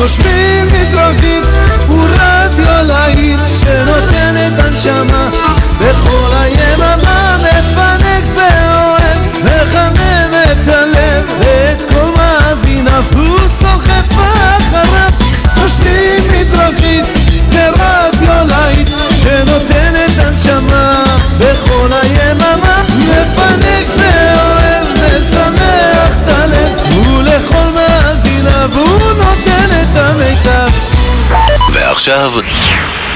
נושמים מזרחית ורדיו להיט שנותן את הנשמה. בכל היממה מפנק ואוהב מחמם את הלב ואת כל מאזין אף הוא סוחף אחריו. נושמים מזרחית זה רדיו להיט שנותן את הנשמה. בכל היממה מפנק ואוהב משמח את הלב. ולכל מאזינה והוא נותן את המיטב ועכשיו,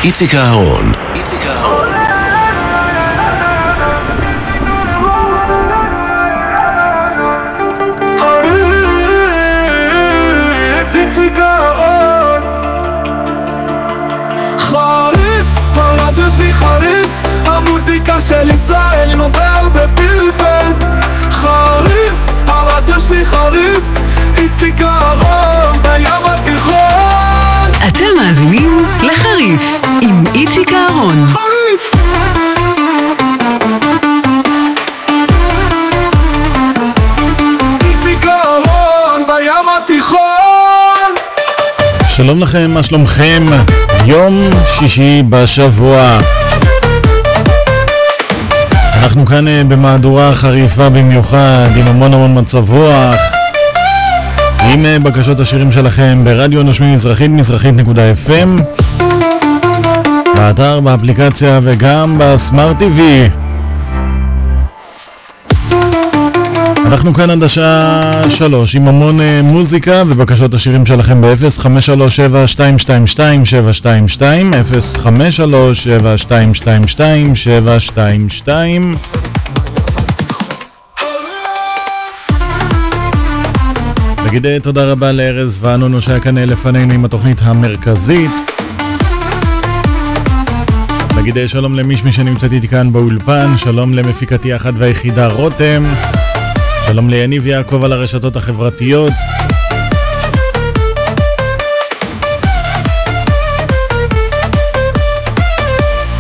איציק אהרון. איציק אהרון. חריף, המוזיקה של ישראל עם הרבה הרבה פלפל חריף, הרדיו שלי חריף איציק אהרון לחריף עם איציק אהרון. חריף! שלום לכם, מה שלומכם? יום שישי בשבוע. אנחנו כאן אה, במהדורה חריפה במיוחד, עם המון המון מצב רוח. עם אה, בקשות השירים שלכם ברדיו נושמים מזרחית, מזרחית.fm באתר, באפליקציה וגם בסמארט TV. אנחנו כאן עד השעה שלוש עם המון אה, מוזיקה ובקשות השירים שלכם ב-053-722-722 053-722-722 נגיד תודה רבה לארז ואנונו שהיה כאן אה, לפנינו עם התוכנית המרכזית נגיד אה, שלום למישמי שנמצאת איתי כאן באולפן, שלום למפיקתי האחת והיחידה רותם שלום ליניב יעקב על הרשתות החברתיות.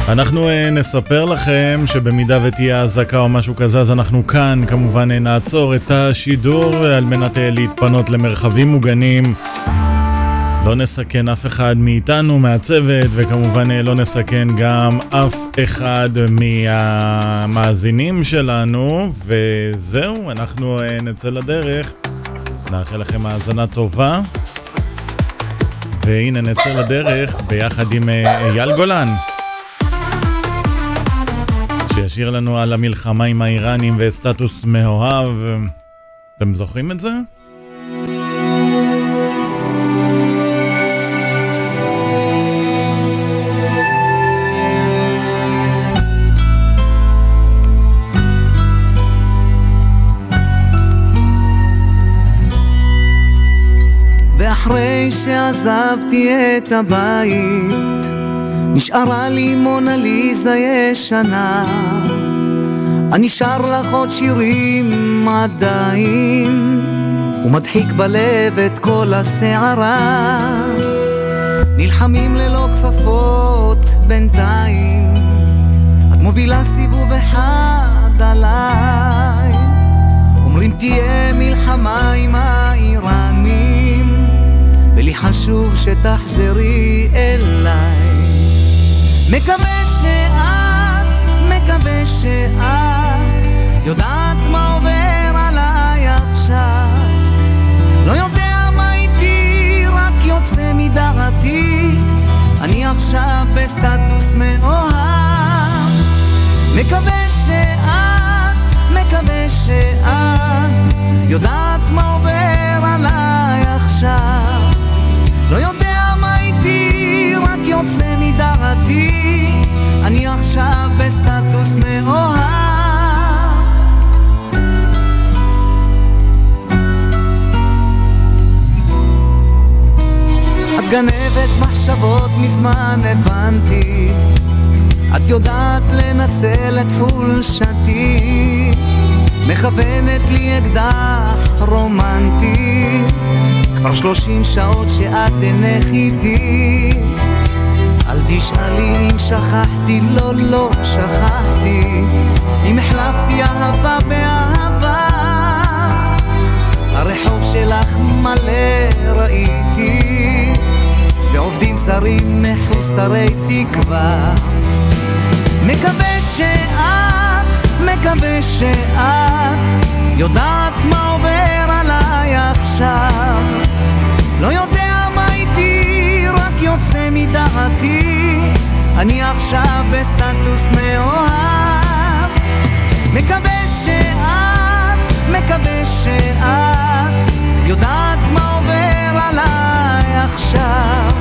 אנחנו uh, נספר לכם שבמידה ותהיה אזעקה או משהו כזה אז אנחנו כאן כמובן uh, נעצור את השידור על מנת uh, להתפנות למרחבים מוגנים לא נסכן אף אחד מאיתנו, מהצוות, וכמובן אה, לא נסכן גם אף אחד מהמאזינים שלנו. וזהו, אנחנו אה, נצא לדרך. נאחל לכם האזנה טובה. והנה נצא לדרך ביחד עם אה, אייל גולן. שישיר לנו על המלחמה עם האיראנים וסטטוס מאוהב. אתם זוכרים את זה? אחרי שעזבתי את הבית, נשארה לי מונליזה ישנה. אני שר לך עוד שירים עדיין, ומדחיק בלב את כל הסערה. נלחמים ללא כפפות בינתיים, את מובילה סיבוב אחד עליי. אומרים תהיה מלחמה עם האיראנים, ולי חשוב שתחזרי אליי. מקווה שאת, מקווה שאת, יודעת מה עובר עליי עכשיו. לא יודע מה איתי, רק יוצא מדעתי, אני עכשיו בסטטוס מאוהב. מקווה שאת, מקווה שאת, יודעת מה עובר עליי עכשיו. יוצא מדעתי, אני עכשיו בסטטוס מאוהב. את גנבת מחשבות מזמן הבנתי, את יודעת לנצל את חולשתי, מכוונת לי אקדח רומנטי, כבר שלושים שעות שאת אינך איתי. אל תשאלי אם שכחתי, לא, לא שכחתי, אם החלפתי אהבה באהבה. הרחוב שלך מלא ראיתי, בשרים מחוסרי תקווה. מקווה שאת, מקווה שאת, יודעת מה עובר עליי עכשיו. לא יודע יוצא מדעתי, אני עכשיו בסטטוס מאוהב. מקווה שאת, מקווה שאת, יודעת מה עובר עליי עכשיו.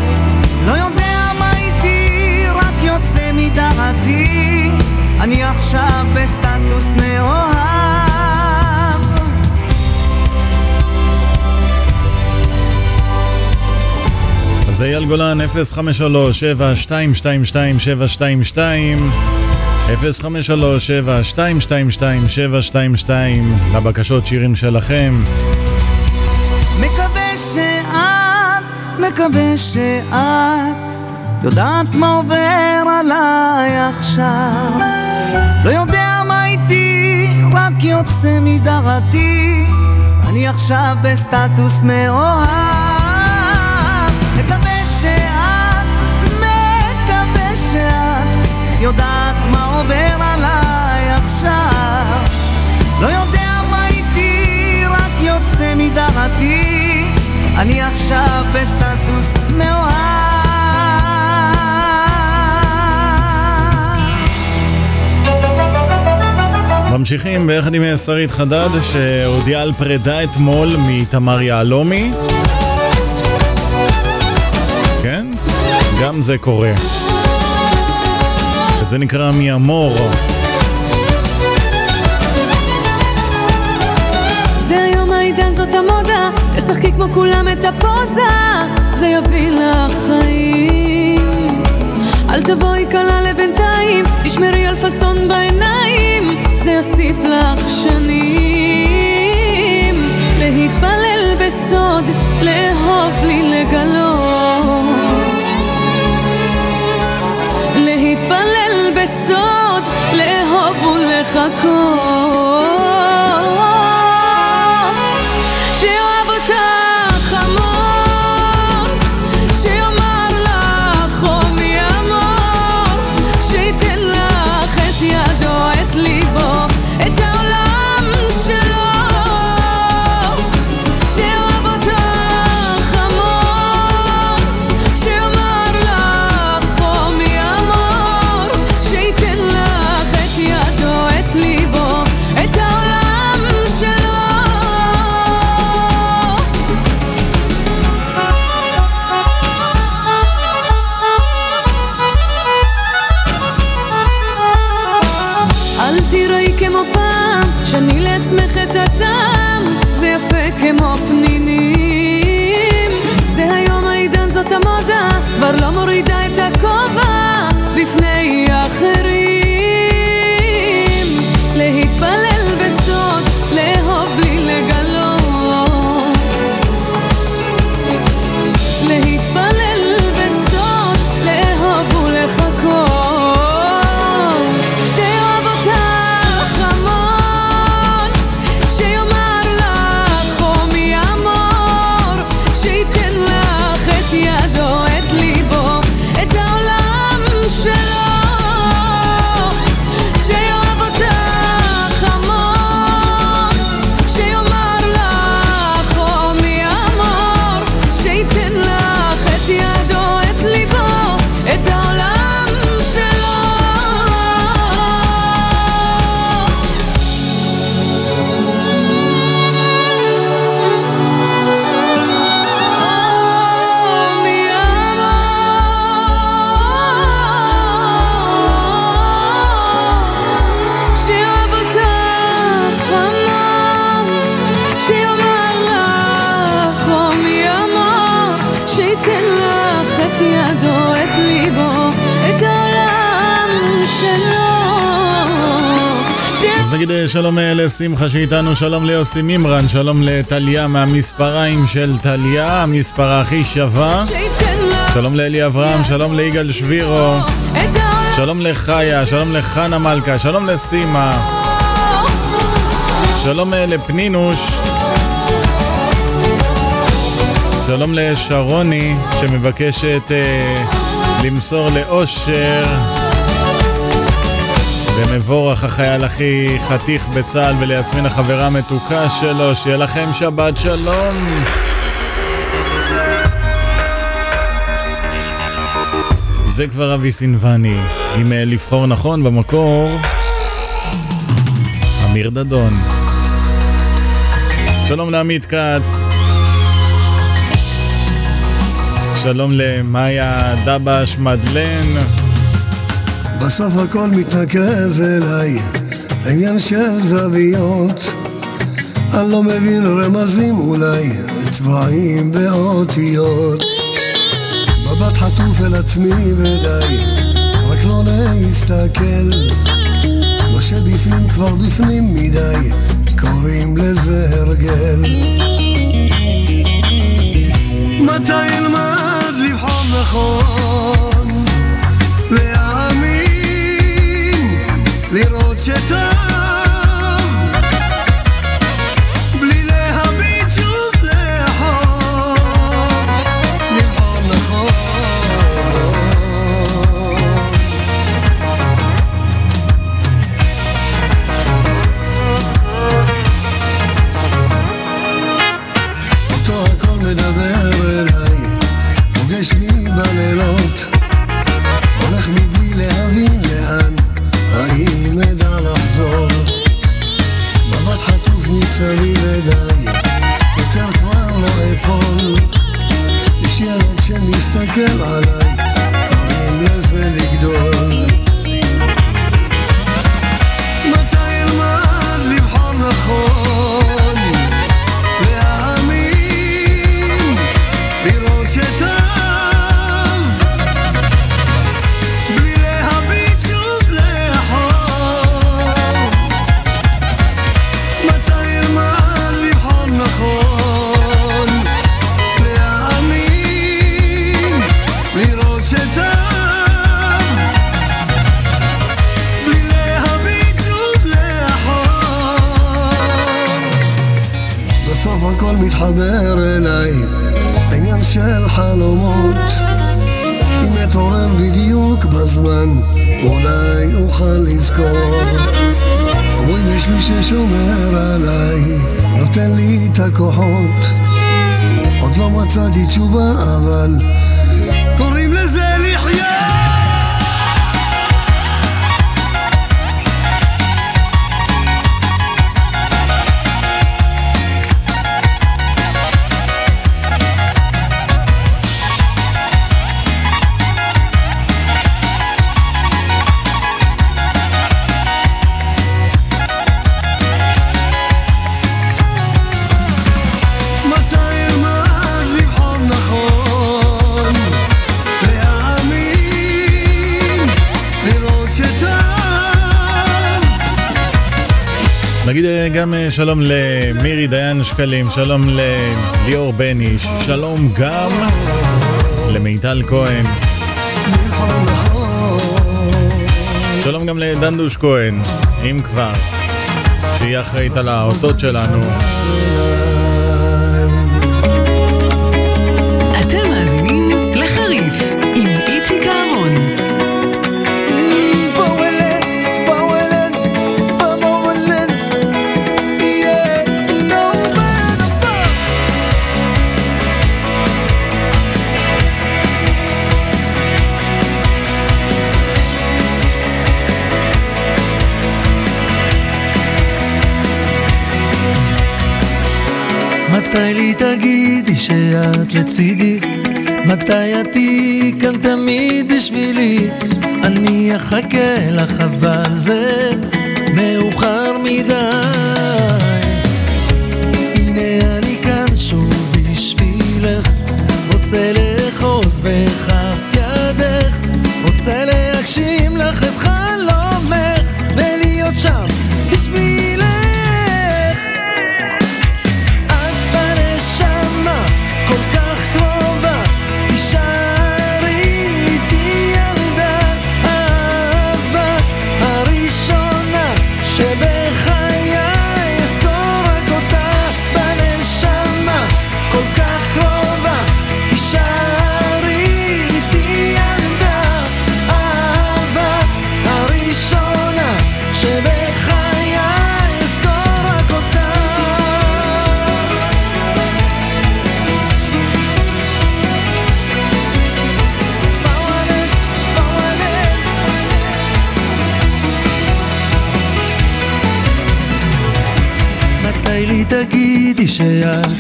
לא יודע מה איתי, רק יוצא מדעתי, אני עכשיו בסטטוס מאוהב. אז אייל גולן, 053-7222722 053-7222722 לבקשות שירים שלכם. מקווה שאת, מקווה שאת יודעת מה עובר עליי עכשיו לא יודע מה איתי, רק יוצא מדעתי אני עכשיו בסטטוס מאוהב יודעת מה עובר עליי עכשיו לא יודע מה איתי, רק יוצא מדעתי אני עכשיו בסטטוס מאוהב ממשיכים ביחד עם שרית חדד שהודיעה על פרידה אתמול מתמר יהלומי. כן, גם זה קורה. וזה נקרא מיאמור. זה היום העידן, זאת המודה, תשחקי כמו כולם את הפוזה, זה יביא לך חיים. אל תבואי קלה לבינתיים, תשמרי על פאסון בעיניים, זה יוסיף לך שנים. להתפלל בסוד, לאהוב בלי לגלות. לאהוב לשמחה שאיתנו, שלום ליוסי מימרן, שלום לטליה מהמספריים של טליה, המספרה הכי שווה. שלום לאלי אברהם, שלום ליגאל שבירו, שלום לחיה, שלום לחנה מלכה, שלום לסימה, שלום אה, לפנינוש, שלום לשרוני שמבקשת אה, למסור לאושר במבורך החייל הכי חתיך בצה"ל וליסמין החברה המתוקה שלו, שיהיה לכם שבת שלום. זה כבר אבי סינבני, עם אה, לבחור נכון במקור, אמיר דדון. שלום לעמית כץ. שלום למאיה דבש מדלן. בסוף הכל מתנקז אליי, עניין של זוויות. אני לא מבין רמזים אולי, צבעים באותיות. מבט חטוף אל עצמי ודי, רק לא להסתכל. מה שבפנים כבר בפנים מדי, קוראים לזה הרגל. מתי אלמד לבחור נכון? לראות שלום למירי דיין שקלים, שלום לליאור בני, שלום גם למיטל כהן. שלום גם לדנדוש כהן, אם כבר, שהיא אחראית על האותות שלנו. תגידי שאת לצידי? מתי את תהיי כאן תמיד בשבילי? אני אחכה לך אבל זה מאוחר מדי הנה אני כאן שוב בשבילך רוצה לאחוז בכף ידך רוצה להגשים לך את חלומך ולהיות שם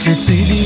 最自。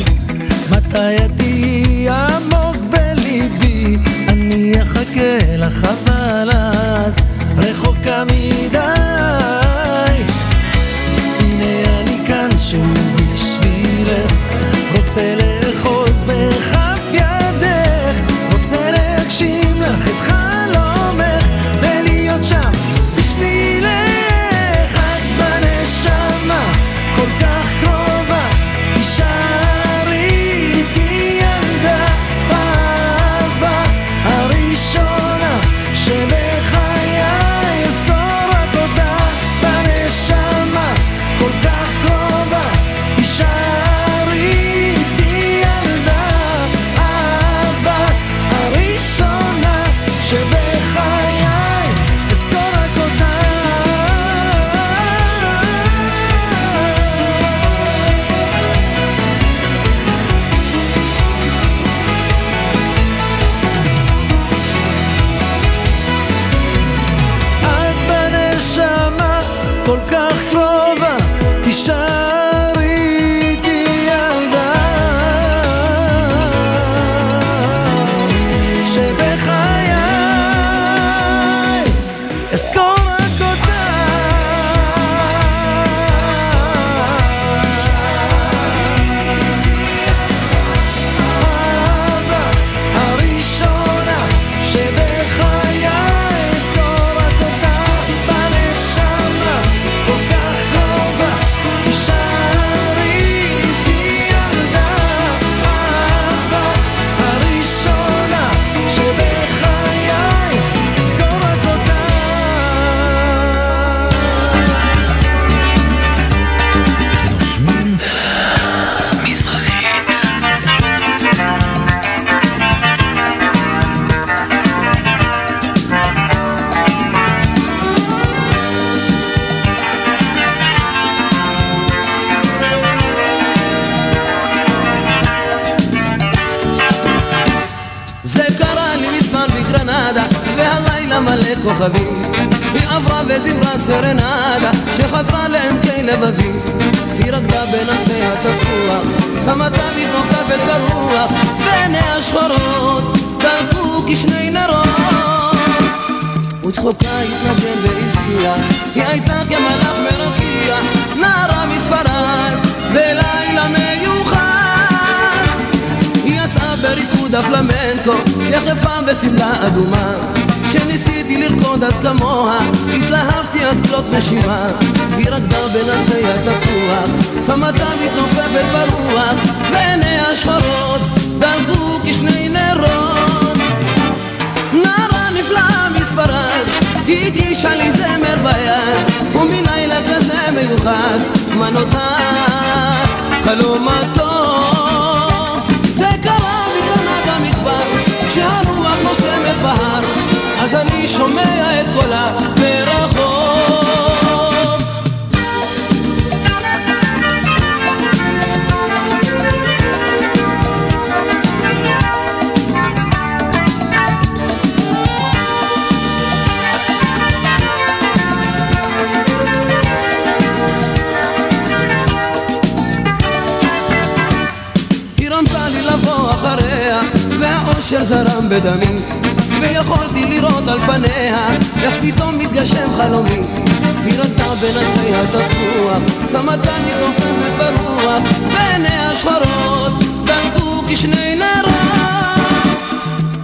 לבד, מה נותר? חלום עד צמתה מתנופפת ברוח ועיניה שחורות דלקו כשני נרות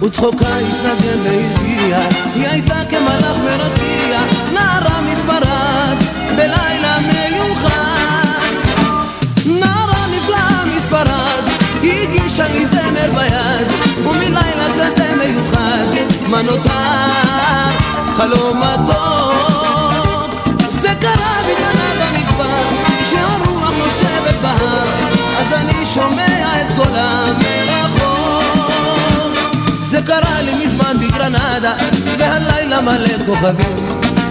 וצחוקה התנגן והרגיע היא הייתה כמלאך מרתיע נערה מספרד בלילה מיוחד. נערה נפלאה מספרד הגישה לי זמר ביד ומלילה כזה מיוחד מה נותר? חלום הטוב כוכבים.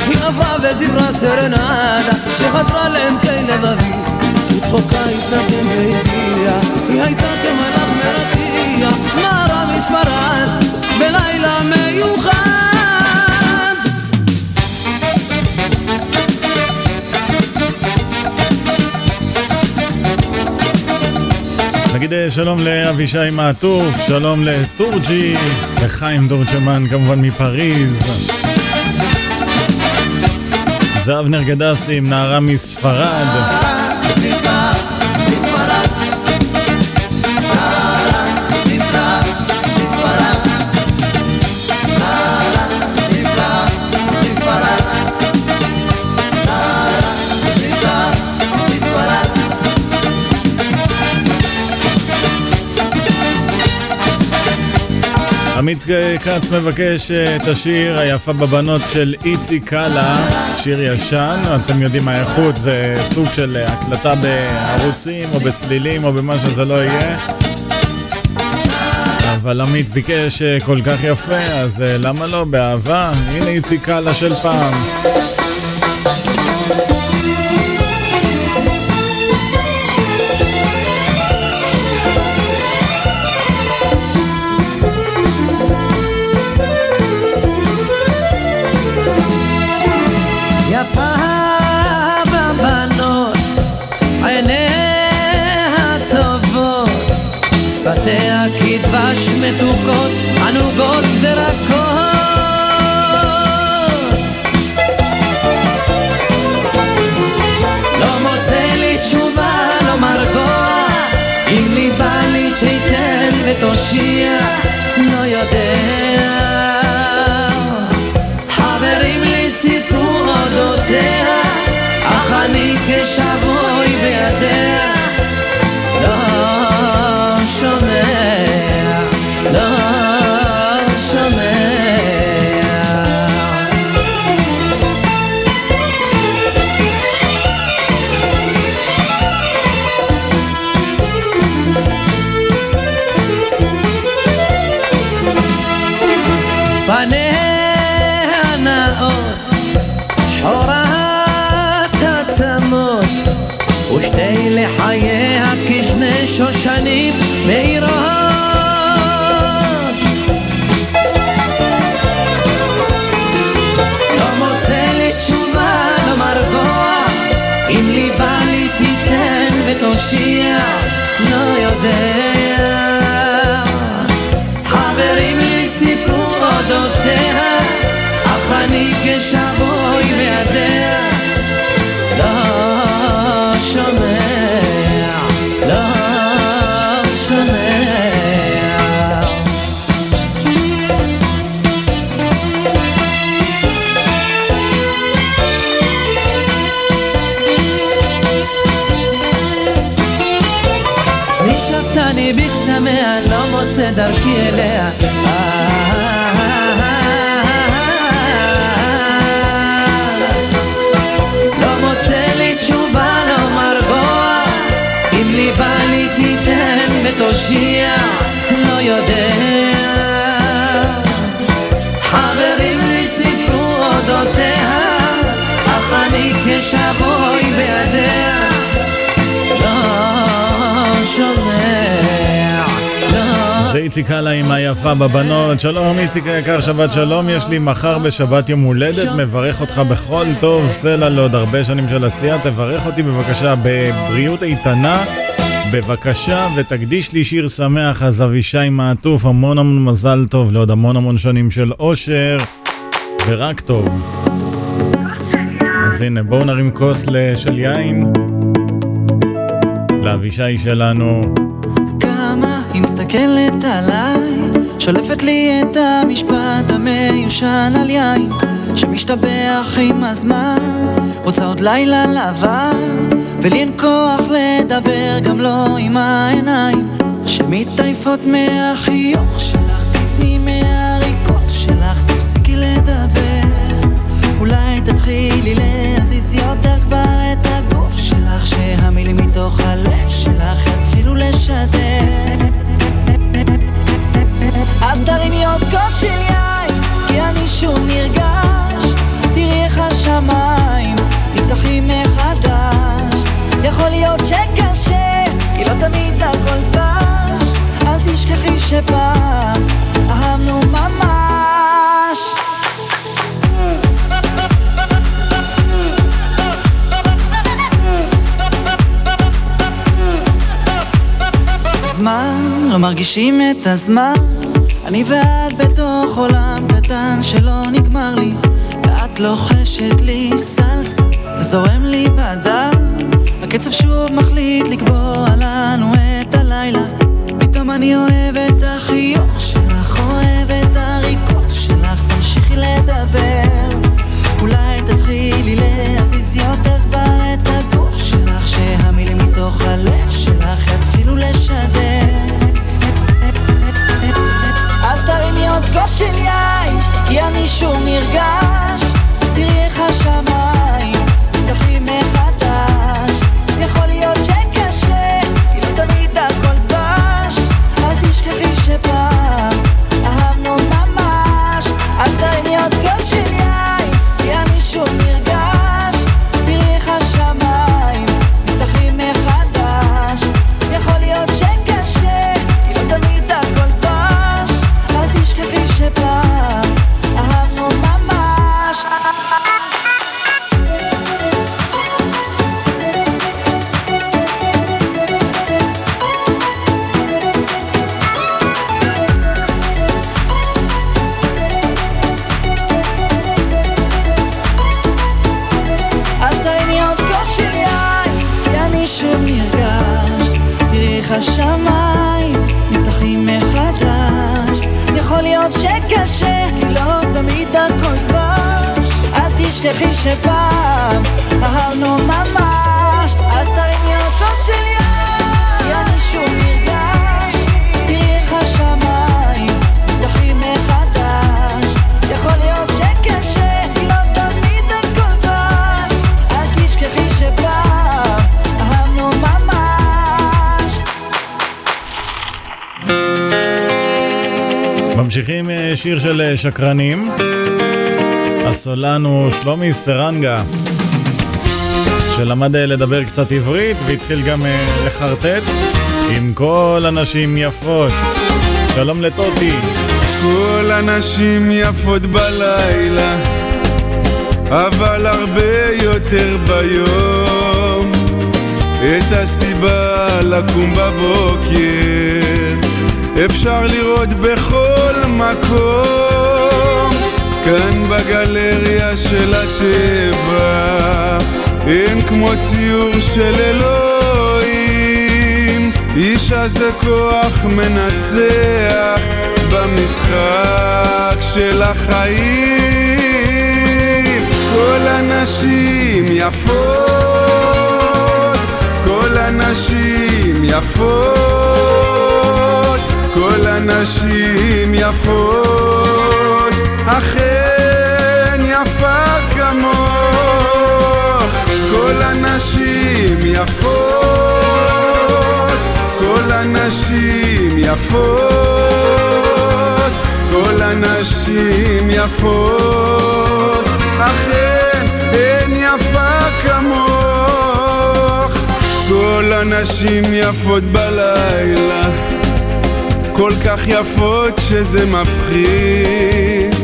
היא עברה וזברה סרנדה שחתרה לעמקי לבבי. וצחוקה התנגן והגיעה היא הייתה כמלאך מרקיע נערה מספרד בלילה מיוחד. נגיד אה, שלום לאבישי מעטוף, שלום לטורג'י, לחיים דורג'מן כמובן מפריז. זה אבנר גדסי עם נערה מספרד. עמית כץ מבקש אה, את השיר היפה בבנות של איצי קאלה, שיר ישן, אתם יודעים האיכות זה סוג של אה, הקלטה בערוצים או בסלילים או במה שזה לא יהיה. אבל עמית ביקש אה, כל כך יפה, אז למה לא? באהבה, הנה איצי קאלה של פעם. Feitosia אני כשבוי בידיה לא שומע זה איציק הלאה עם היפה בבנות. שלום איציק היקר, שבת שלום. יש לי מחר בשבת יום הולדת, מברך אותך בכל טוב, סלע לעוד הרבה שנים של עשייה. תברך אותי בבקשה בבריאות איתנה. בבקשה, ותקדיש לי שיר שמח, אז אבישי מעטוף, המון המון מזל טוב לעוד המון המון שנים של אושר, ורק טוב. אז הנה, בואו נרים כוס של יין. לאבישי שלנו. מסתכלת עליי, שולפת לי את המשפט המיושן על יין, שמשתבח עם הזמן, רוצה עוד לילה לבן, ולי אין כוח לדבר גם לא עם העיניים, שמתעייפות מהחיוך שלך, כבר את הגוף שלך, שהמילים מתוך הלב שלך יתחילו לשדר. אז תרימי עוד כוס של יין, כי אני שוב נרגש. תראי איך השמיים נפתחים מחדש. יכול להיות שקשה, כי לא תמיד הכל דש. אל תשכחי שפעם אהבנו ממש. זמן, לא מרגישים את הזמן. אני ואת בתוך עולם קטן שלא נגמר לי, ואת לוחשת לי סלסה, זה זורם לי בדם. הקצב שוב מחליט לקבוע לנו את הלילה, פתאום אני אוהב שיר של אה, שקרנים. הסולן הוא שלומי סרנגה, שלמד אה, לדבר קצת עברית והתחיל גם אה, לחרטט עם כל הנשים יפות. שלום לטוטי. כל הנשים יפות בלילה, אבל הרבה יותר ביום. את הסיבה לקום בבוקר אפשר לראות בכל מקום. כאן בגלריה של הטבע אין כמו ציור של אלוהים. אישה זה כוח מנצח במשחק של החיים. כל הנשים יפות, כל הנשים יפות, כל הנשים יפות, אכן יפה כמוך. כל הנשים יפות, כל הנשים יפות, כל הנשים יפות, אכן אין יפה כמוך. כל הנשים יפות בלילה, כל כך יפות שזה מפחיד,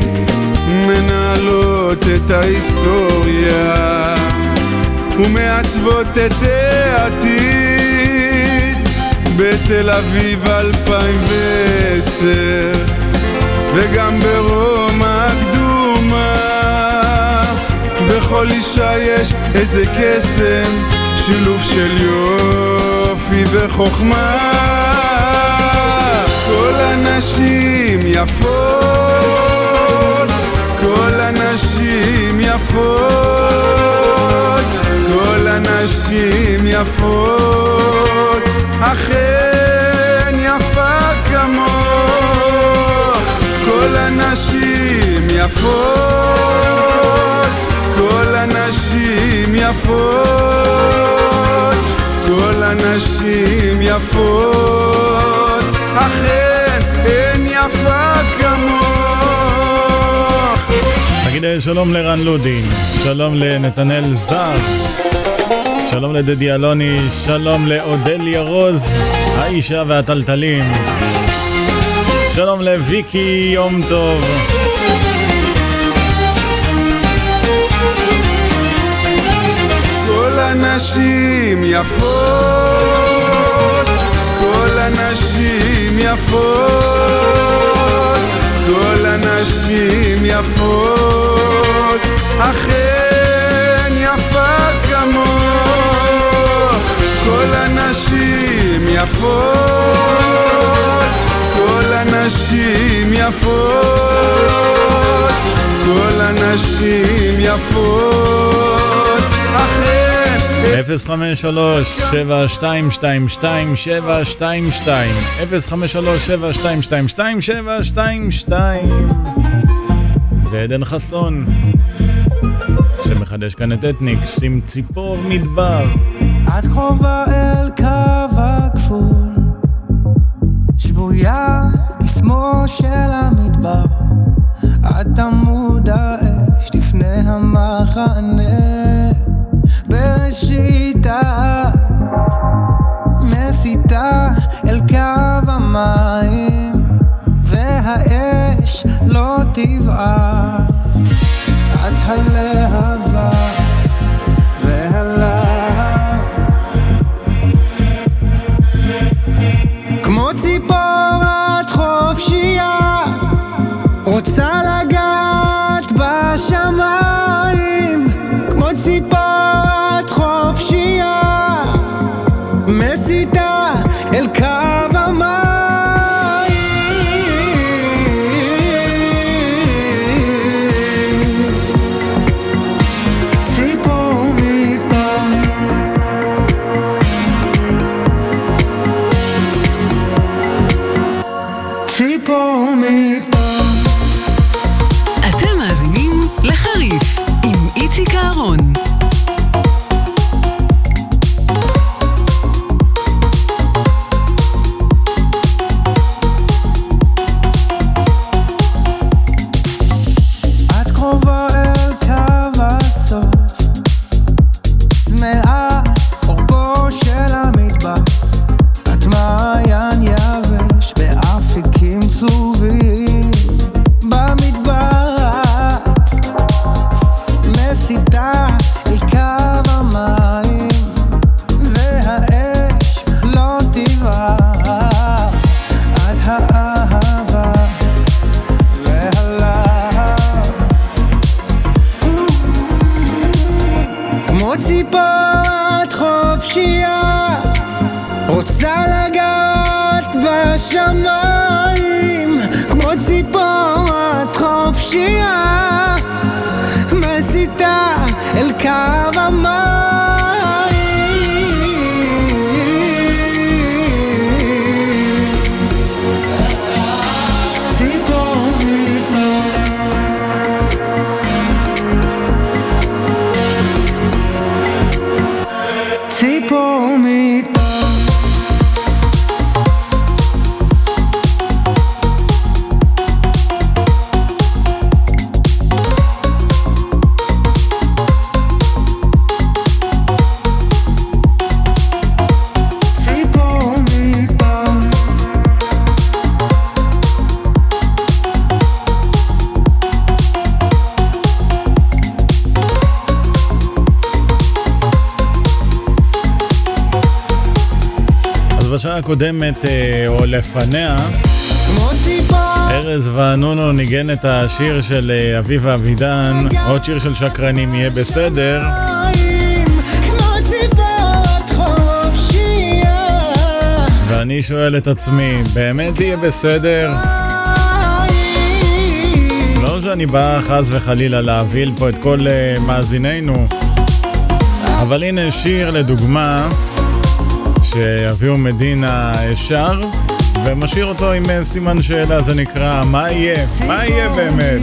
מנהלות את ההיסטוריה ומעצבות את העתיד. בתל אביב 2010 וגם ברומא הקדומה. בכל אישה יש איזה קסם שילוב של יופי וחוכמה כל הנשים יפות כל הנשים יפות כל הנשים יפות אכן יפה כמוך. כל הנשים יפות כל הנשים יפות כל הנשים יפות אכן אין יפה כמוך נגיד אה, שלום לרן לודין, שלום לנתנאל זר, שלום לדדי אלוני, שלום לאודליה רוז, האישה והטלטלים, שלום לוויקי יום טוב. כל הנשים יפות, כל הנשים יפות, כל הנשים יפות, אכן יפה כמוך, כל הנשים יפות, כל הנשים יפות, כל הנשים יפות, אכן 053-7222-722 053-722-722 זה עדן חסון שמחדש כאן את אתניקס עם ציפור מדבר. את קרובה אל קו הגבול שבויה קסמו של המדבר. את עמוד האש לפני המחנה בראשית מסיתה אל קו המים והאש לא תבער את הלהבה כמו רוצה לגעת בשמיים בשמיים כמו ציפורת חופשייה מסיתה אל קו המים. הקודמת, אה, או לפניה, ארז ונונו ניגן את השיר של אה, אביבה אבידן, עוד שיר של שקרנים יהיה בסדר. ואני שואל את עצמי, באמת יהיה בסדר? לא שאני בא חס וחלילה להבהיל פה את כל uh, מאזיננו, אבל הנה שיר לדוגמה שאביהו מדינה שר, ומשאיר אותו עם אה, סימן שאלה, זה נקרא מה יהיה? מה יהיה באמת?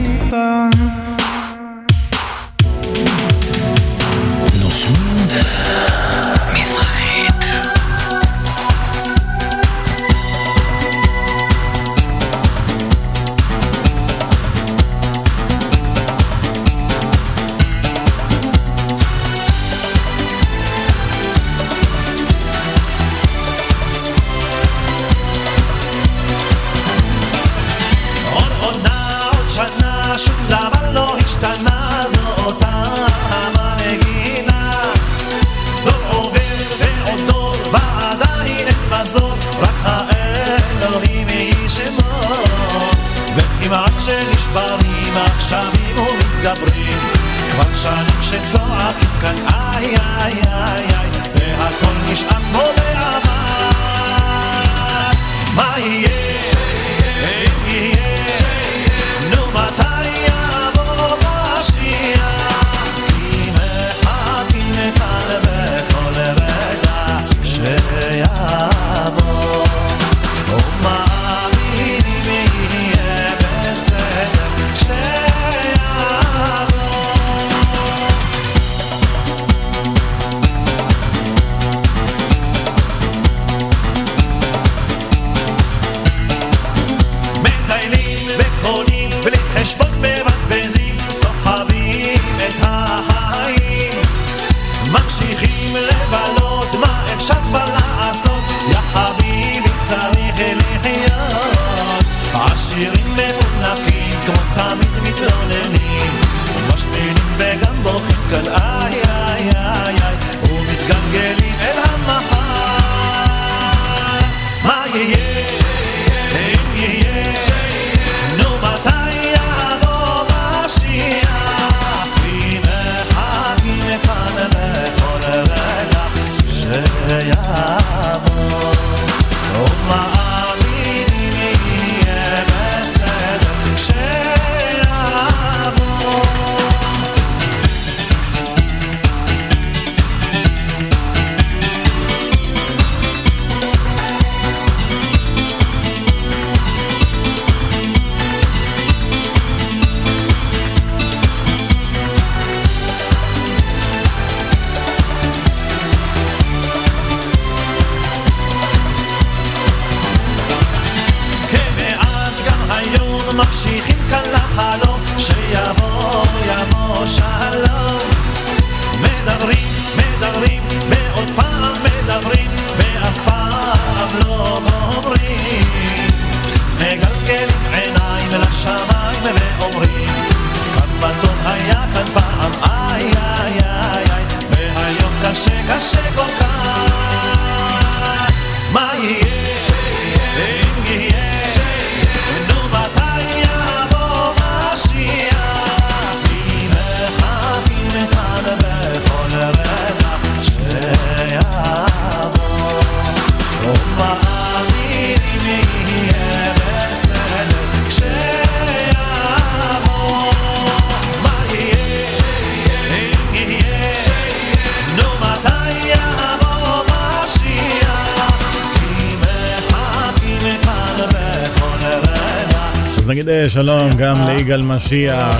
יגאל משיח,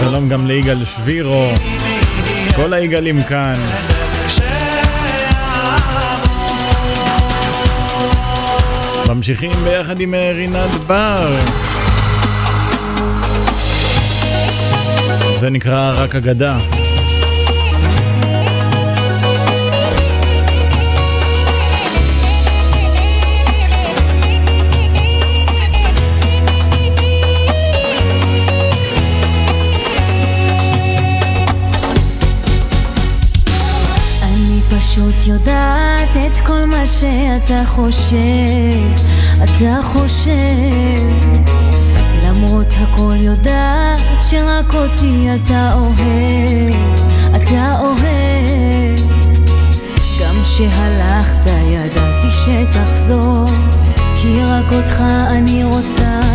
שלום גם ליגאל שבירו, כל היגאלים כאן. ממשיכים ביחד עם אה, רינת בר. זה נקרא רק אגדה. יודעת את כל מה שאתה חושב, אתה חושב. למרות הכל יודעת שרק אותי אתה אוהב, אתה אוהב. גם כשהלכת ידעתי שתחזור, כי רק אותך אני רוצה.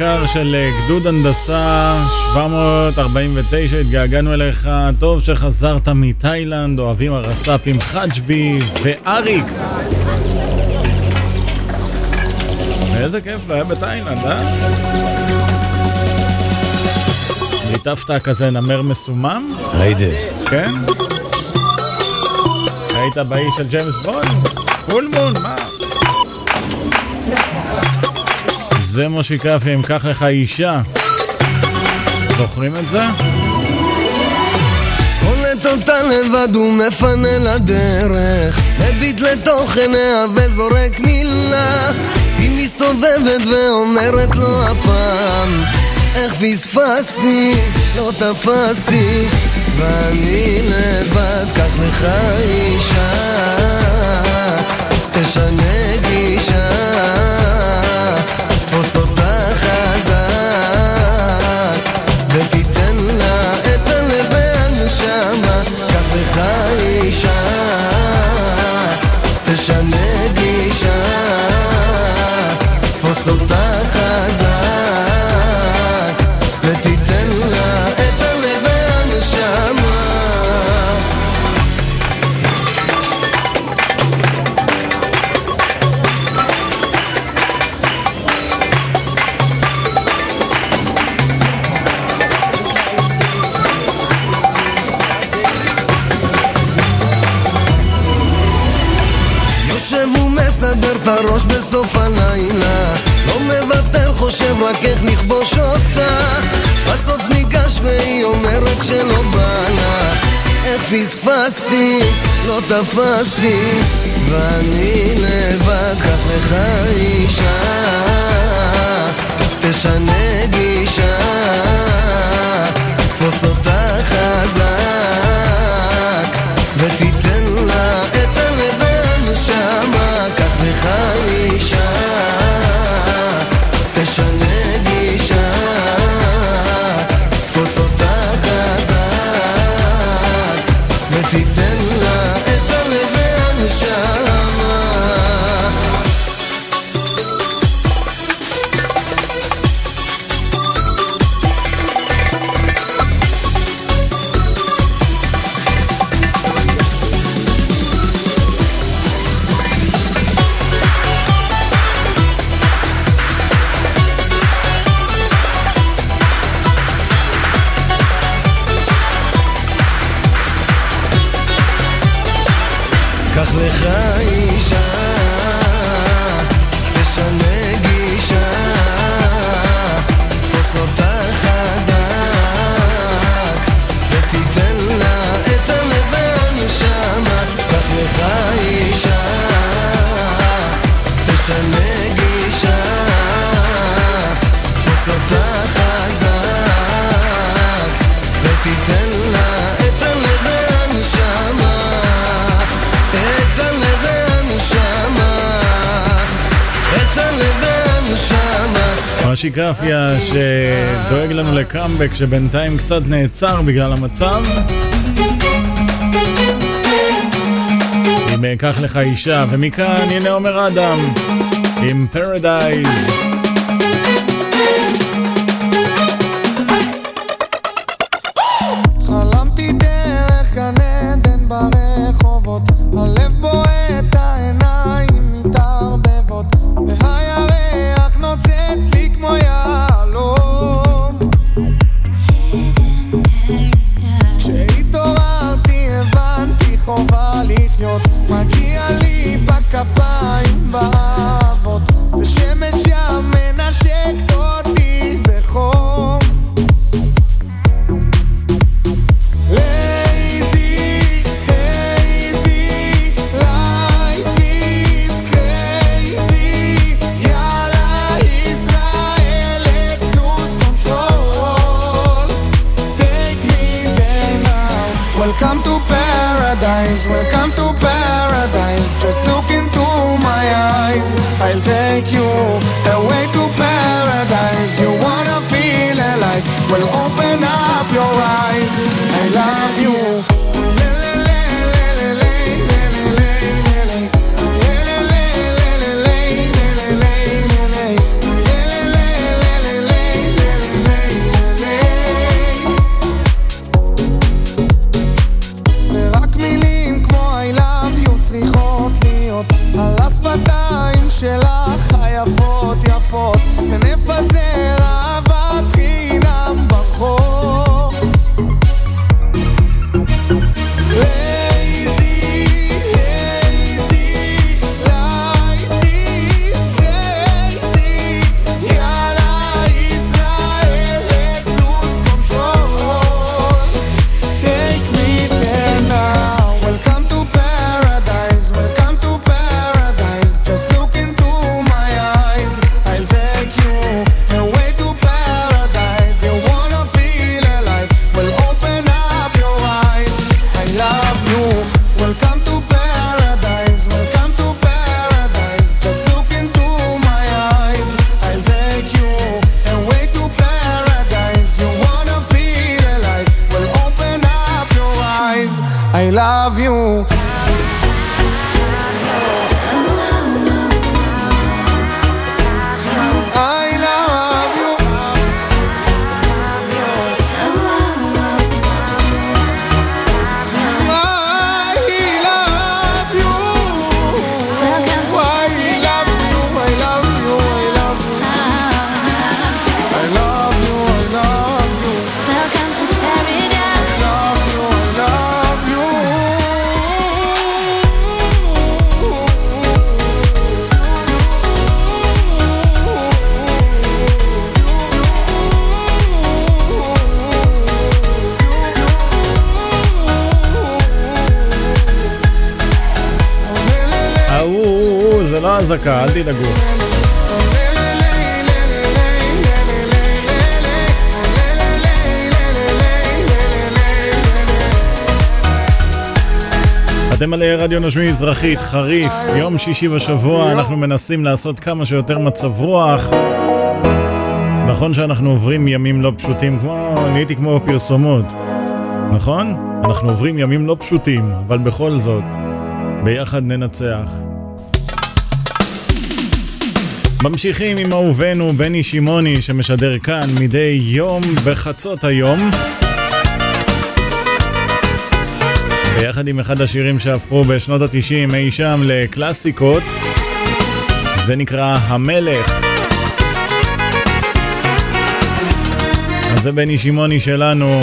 היקר של אה, גדוד הנדסה 749, התגעגענו אליך, טוב שחזרת מתאילנד, אוהבים הרס"פים חג'בי ואריק. איזה כיף, היה בתאילנד, אה? ליטפת כזה נמר מסומם? היידה. כן? היית באי של ג'יימס בונד? קולמון, מה? זה מושי כפי, אם קח לך אישה. זוכרים את זה? קולט אותה לבד ומפנה לדרך מביט לתוך עיניה וזורק מילה היא מסתובבת ואומרת לו הפעם איך פספסתי, לא תפסתי ואני לבד, קח לך אישה תשנה גישה פספסתי, לא תפסתי ואני לבד, קח לך אישה תשנה גישה קפיה שדואג לנו לקאמבק שבינתיים קצת נעצר בגלל המצב. אם אקח לך אישה, ומכאן הנה עומר אדם עם פרדייז. אזעקה, אל תדאגו. אתם על רדיו נושמי מזרחית, חריף, יום שישי בשבוע, אנחנו מנסים לעשות כמה שיותר מצב רוח. נכון שאנחנו עוברים ימים לא פשוטים, כמו, נהייתי כמו בפרסומות, נכון? אנחנו עוברים ימים לא פשוטים, אבל בכל זאת, ביחד ננצח. ממשיכים עם אהובנו בני שמעוני שמשדר כאן מדי יום בחצות היום. ביחד עם אחד השירים שהפכו בשנות התשעים אי שם לקלאסיקות. זה נקרא המלך. אז זה בני שמעוני שלנו.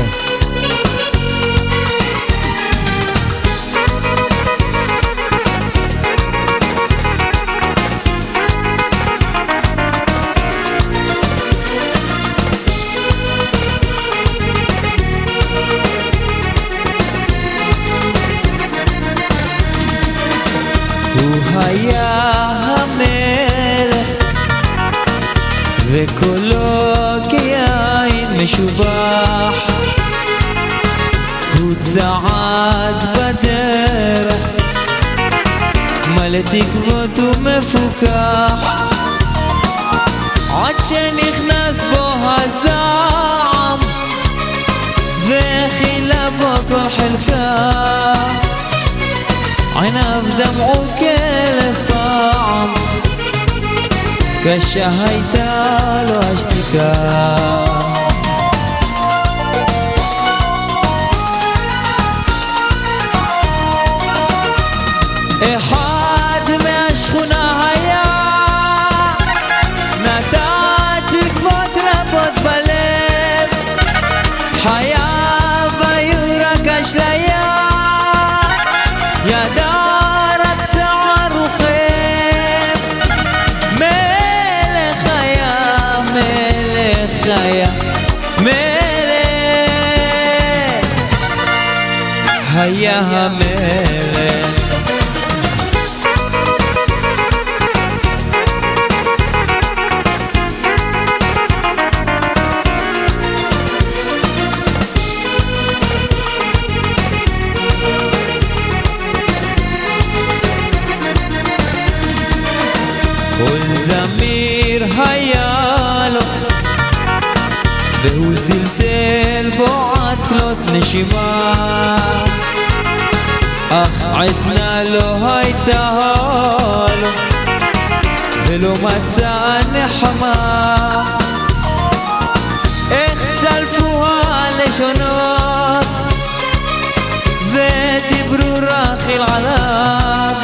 كلك يا عين مشباح وتسعد بدرة ملتك غطو مفكاح. عشان يخنس بوها زعم ذاخي لبك وحلكاح عناف دمعك קשה הייתה לו השתיקה ולא מצאה נחמה. איך צלפו הלשונות ודיברו רכיל עליו?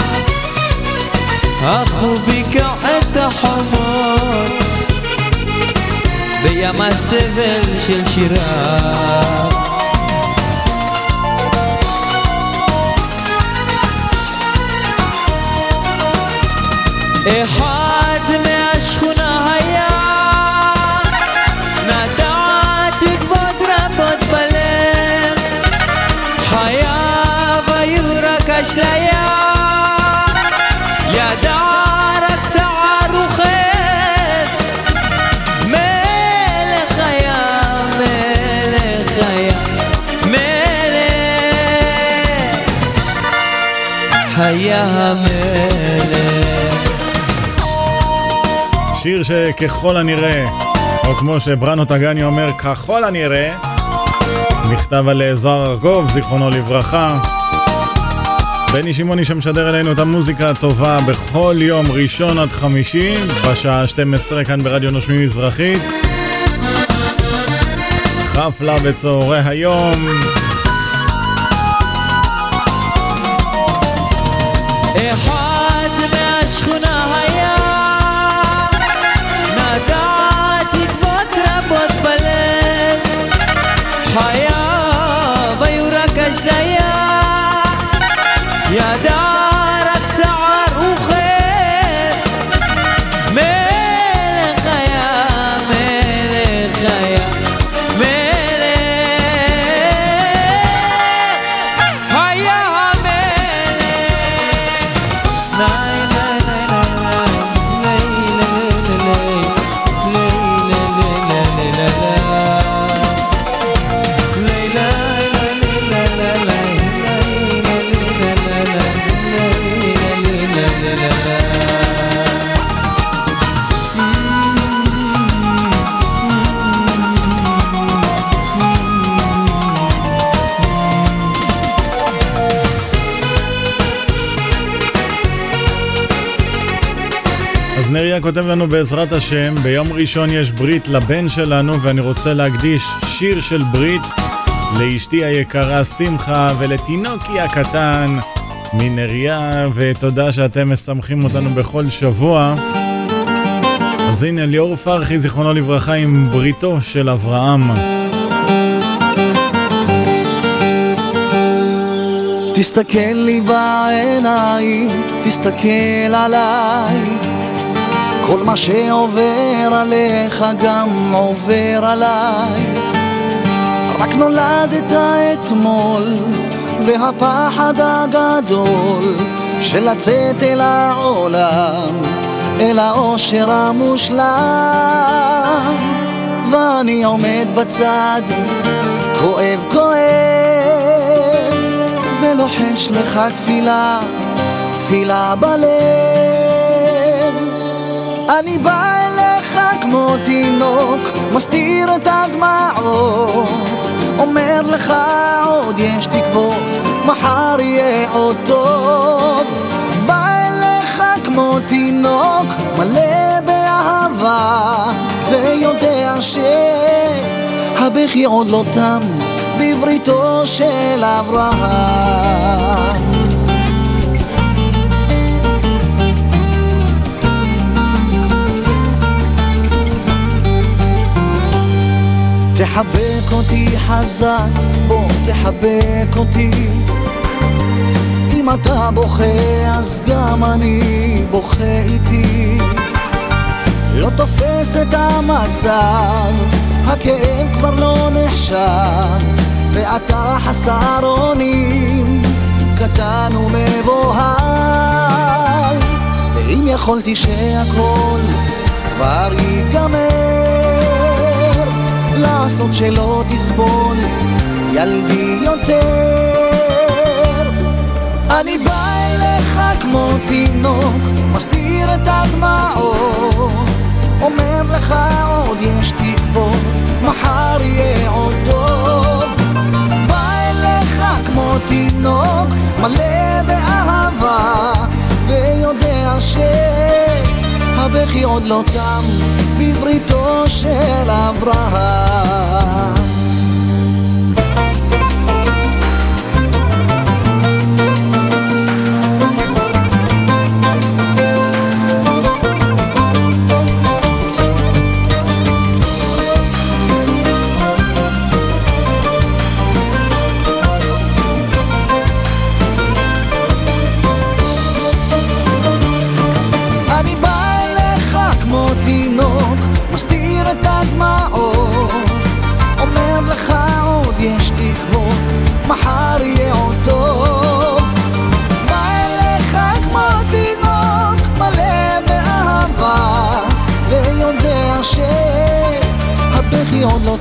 אך הוא ביקע את החומות בים הסבל של שיריו אחד שיר שככל הנראה, או כמו שבראנו טגני אומר, ככל הנראה, נכתב על זוהר ארגוב, זיכרונו לברכה. בני שמעוני שמשדר אלינו את המוזיקה הטובה בכל יום ראשון עד חמישי, בשעה 12 כאן ברדיו נושמים מזרחית. חפלה בצהרי היום. כותב לנו בעזרת השם, ביום ראשון יש ברית לבן שלנו ואני רוצה להקדיש שיר של ברית לאשתי היקרה שמחה ולתינוקי הקטן מנריה ותודה שאתם משמחים אותנו בכל שבוע. אז הנה ליאור פרחי זיכרונו לברכה עם בריתו של אברהם. תסתכל לי בעיניים, תסתכל עליי כל מה שעובר עליך גם עובר עליי. רק נולדת אתמול והפחד הגדול של לצאת אל העולם אל האושר המושלם. ואני עומד בצד כואב כואב ולוחש לך תפילה תפילה בלב אני בא אליך כמו תינוק, מסתיר את הדמעות. אומר לך עוד יש תקוות, מחר יהיה עוד טוב. בא אליך כמו תינוק, מלא באהבה ויודע שהבכי עוד לא תם בבריתו של אברהם תחבק אותי חזק, בוא תחבק אותי. אם אתה בוכה אז גם אני בוכה איתי. לא תופס את המצב, הכאב כבר לא נחשב ואתה חסר אונים, קטן ומבוהל. ואם יכולתי שהכל כבר ייגמר לעשות שלא תסבול ילדי יותר. אני בא אליך כמו תינוק, מסתיר את הדמעות, אומר לך עוד יש תקוות, מחר יהיה עוד טוב. בא אליך כמו תינוק, מלא באהבה, ויודע ש... שהבכי עוד לא תם בבריתו של אברהם.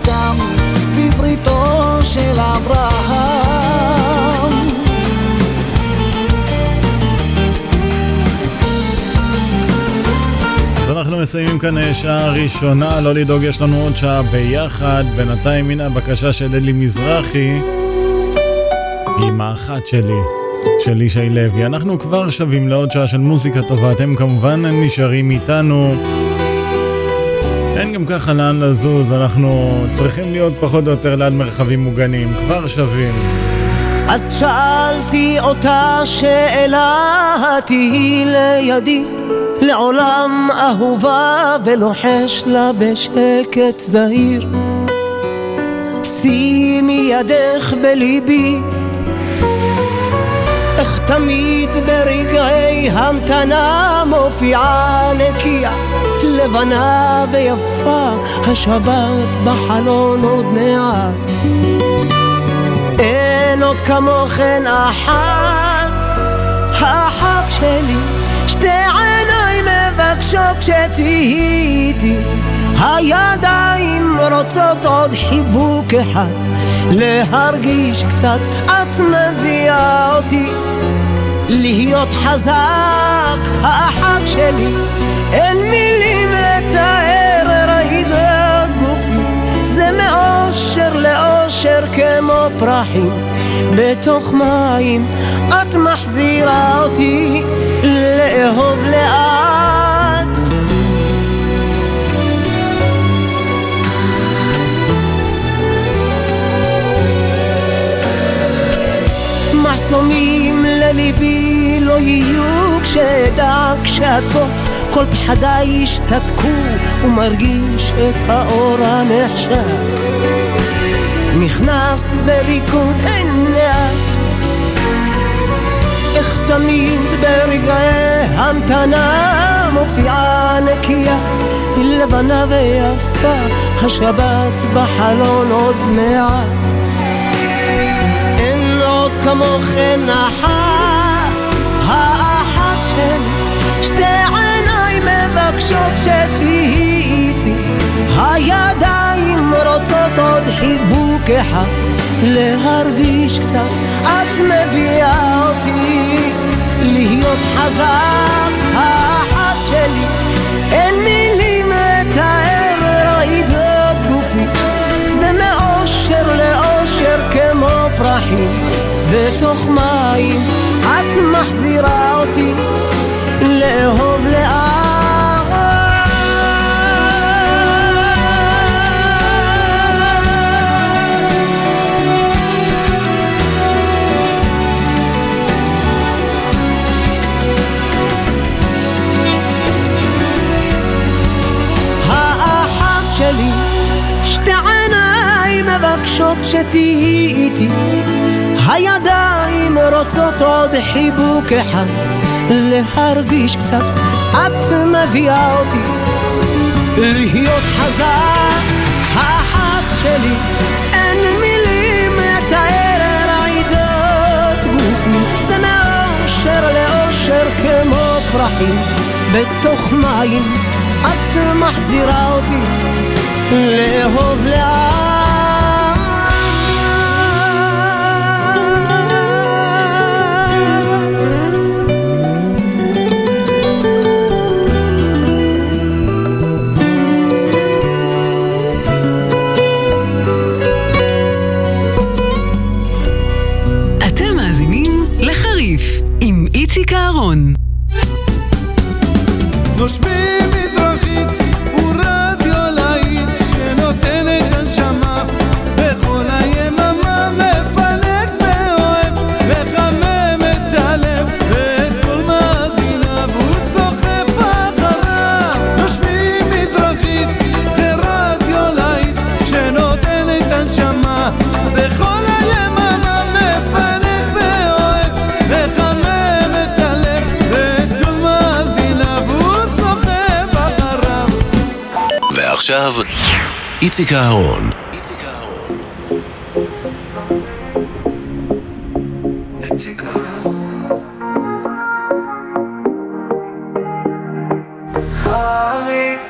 תם בבריתו של אברהם. אז אנחנו מסיימים כאן אה, שעה ראשונה, לא לדאוג, יש לנו עוד שעה ביחד. בינתיים הנה הבקשה של אלי מזרחי, עם האחת שלי, של ישי לוי. אנחנו כבר שווים לעוד שעה של מוזיקה טובה, אתם כמובן נשארים איתנו. ככה לאן לזוז, אנחנו צריכים להיות פחות או יותר ליד מרחבים מוגנים, כבר שווים. אז שאלתי אותה שאלה, תהי לידי, לעולם אהובה ולוחש לה בשקט זהיר. שימי ידך בליבי, איך תמיד ברגעי המתנה מופיעה נקייה, לבנה ויפה, השבת בחלון עוד מעט. אין עוד כמוכן אחת, האחת שלי, שתי עיניים מבקשות שתהיי איתי, הידיים רוצות עוד חיבוק אחד, להרגיש קצת, את מביאה אותי, להיות חזק, האחת שלי, אין מילים מאושר לאושר כמו פרחים בתוך מים, את מחזירה אותי לאהוב לאט. מחסומים לליבי לא יהיו כשאדע כשאת פה. כל פחדיי ישתתקו ומרגיש את האור הנחשק נכנס בריקוד עיניה. איך תמיד ברגעי המתנה מופיעה נקייה היא לבנה ויפה השבת בחלון עוד מעט. אין עוד כמוכן אחת האחת שלי שתי עיניים מבקשות שתהיי איתי. הידיים רוצות עוד חיבוק אחד להרגיש קצת את מביאה אותי להיות חזק האחת שלי. אין מילים לתאר רעידות גופי. זה מאושר לאושר כמו פרחים בתוך מים. את מחזירה אותי לאהוב לאט שתהיי איתי, הידיים רוצות עוד חיבוק אחד, להרגיש קצת, את מביאה אותי להיות חזק, האחת שלי, אין מילים לתאר רעידות גופי, זה מאושר לאושר כמו פרחים בתוך מים. את מחזירה אותי לאהוב אתם מאזינים ועכשיו, איציק אהרון. חריף,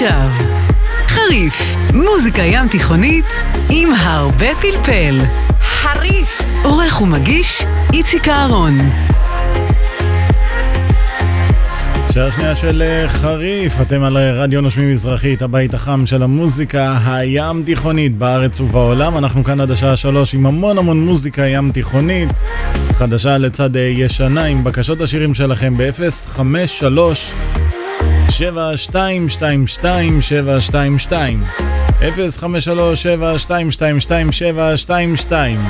ועכשיו, חריף, מוזיקה ים תיכונית עם הרבה פלפל. חריף. עורך ומגיש איציק אהרון. שעה שנייה של אה, חריף, אתם על אה, רדיו נושמים מזרחית, הבית החם של המוזיקה הים תיכונית בארץ ובעולם. אנחנו כאן עד השעה שלוש עם המון המון מוזיקה ים תיכונית, חדשה לצד אה, ישנה עם בקשות השירים שלכם ב-053 7222 722 053 7222 722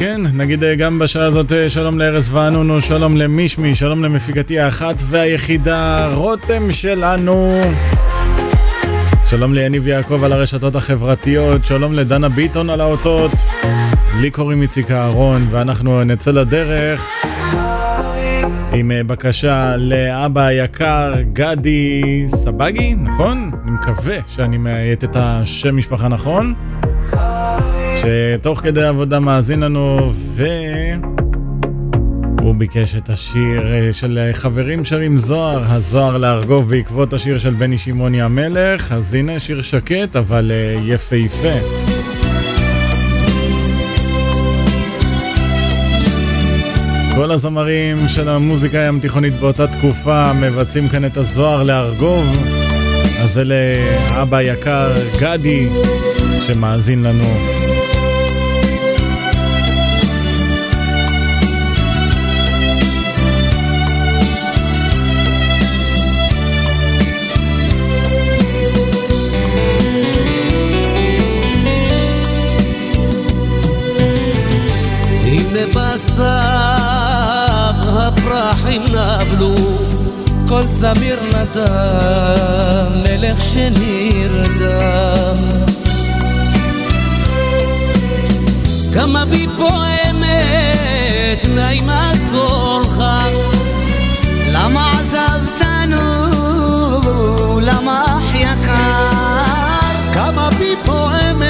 כן, נגיד אה, גם בשעה הזאת אה, שלום לארז וענונו, שלום למישמי, שלום למפיקתי האחת והיחידה רותם שלנו. שלום ליניב יעקב על הרשתות החברתיות, שלום לדנה ביטון על האותות. לי קוראים איציק אהרון ואנחנו נצא לדרך עם אה, בקשה לאבא היקר גדי סבגי, נכון? אני מקווה שאני מאיית את השם משפחה נכון. שתוך כדי עבודה מאזין לנו ו... ביקש את השיר אה, של חברים שרים זוהר, הזוהר לארגוב בעקבות השיר של בני שמעוני המלך, אז הנה שיר שקט אבל אה, יפהפה. כל הזמרים של המוזיקה הים תיכונית באותה תקופה מבצעים כאן את הזוהר לארגוב, אז אלה אבא היקר גדי שמאזין לנו. כל זמיר נדם מלך שנרדם. כמה בי פועמת נעימת קולך. למה עזבתנו? למה אח יקר? כמה בי פועמת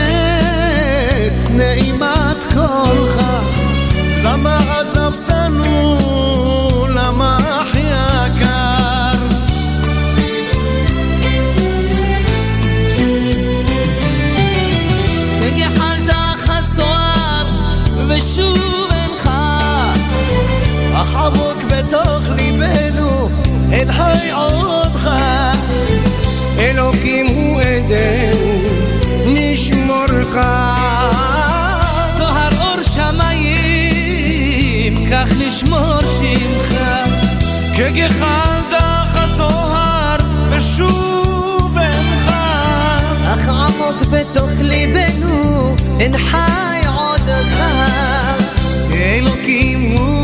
נעימת קולך. למה חי עודך אלוקים הוא עדנו נשמורך. זוהר אור שמיים כך לשמור שמך. כגחלת הזוהר ושוב אינך. אך עמוק בתוך ליבנו אין חי עודך. אלוקים הוא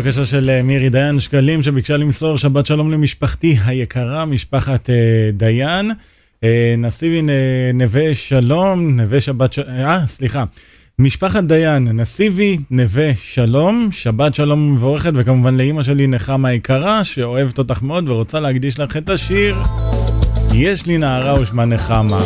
לבקשה של אה, מירי דיין שקלים, שביקשה למסור שבת שלום למשפחתי היקרה, משפחת אה, דיין. אה, נשיא נווה שלום, נווה שבת שלום, אה, סליחה. משפחת דיין, נסיבי, נווה שלום, שבת שלום מבורכת, וכמובן לאימא שלי נחמה היקרה, שאוהבת אותך מאוד ורוצה להקדיש לך את השיר "יש לי נערה ושמה נחמה".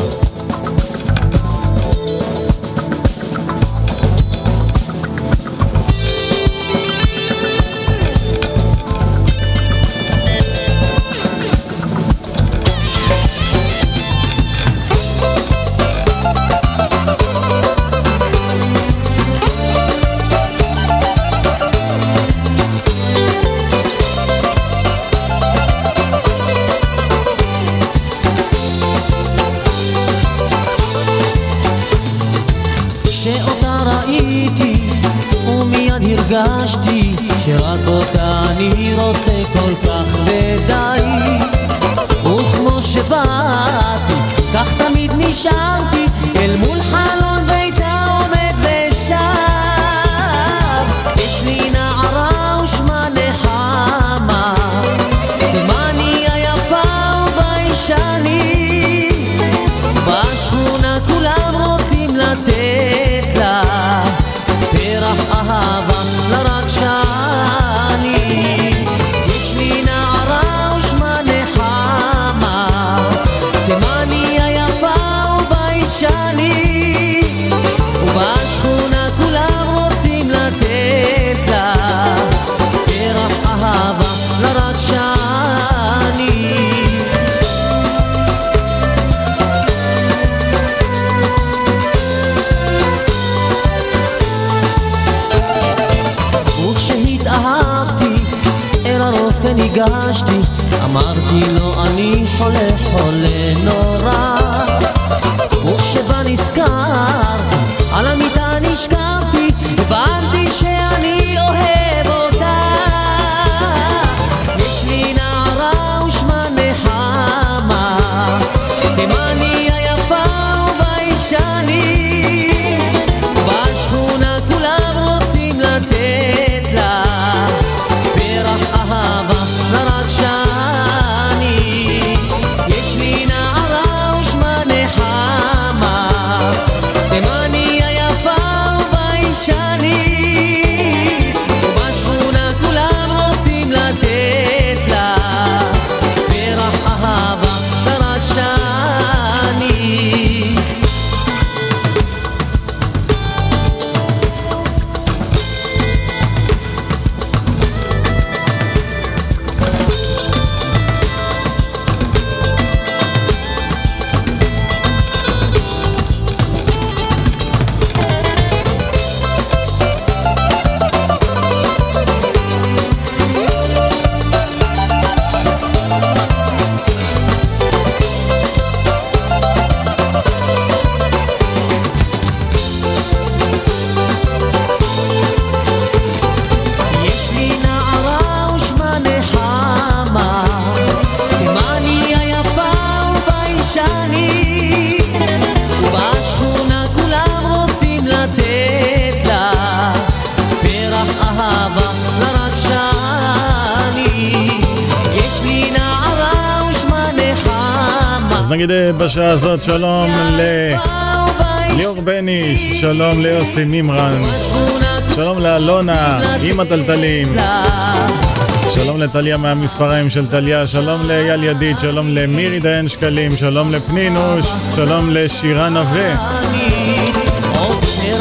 אומרת שלום לליאור בניש, שלום ליוסי מימרן, שלום לאלונה עם הטלטלים, שלום לטליה מהמספריים של טליה, שלום לאייל ידיד, שלום למירי דיין שקלים, שלום לפנינוש, שלום לשירה נווה,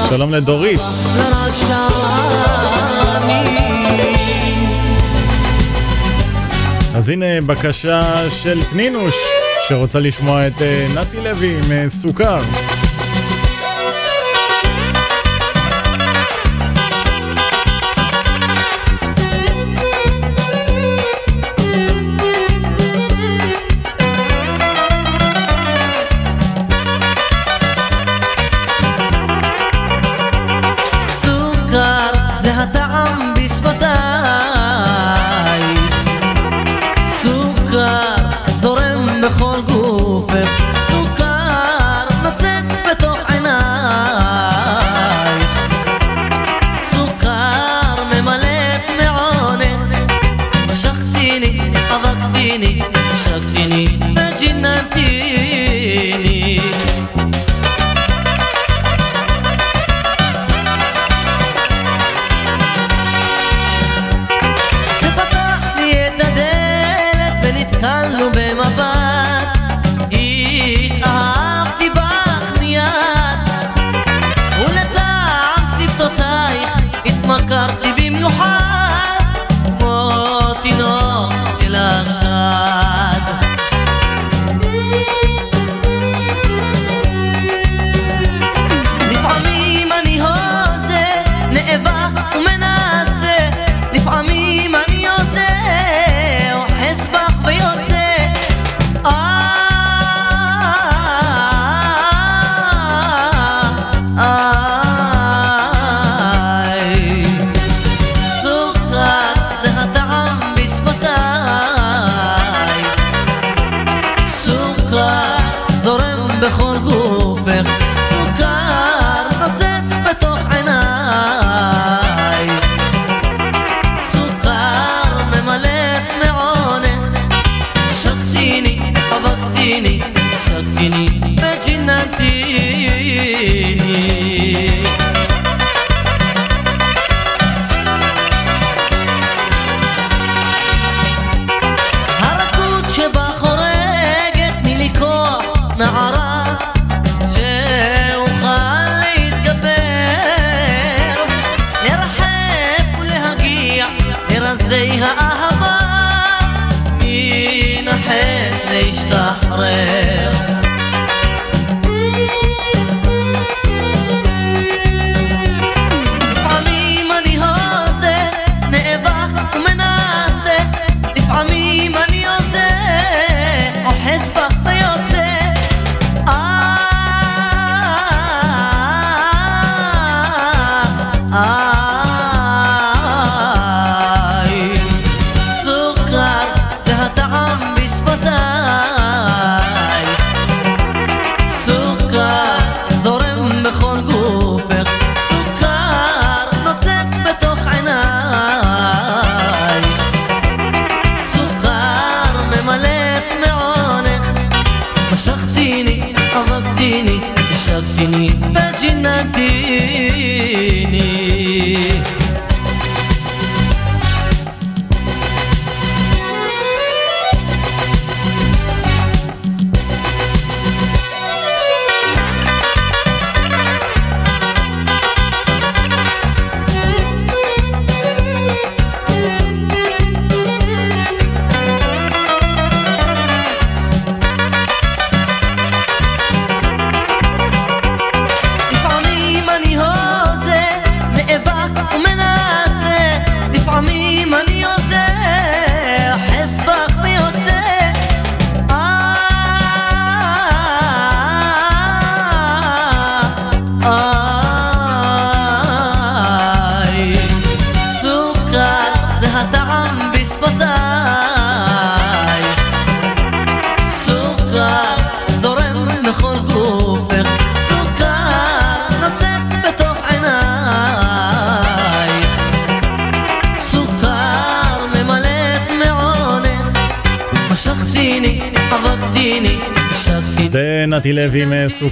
שלום לדורית. אז הנה בקשה של פנינוש. שרוצה לשמוע את אה, נתי לוי עם אה, סוכר.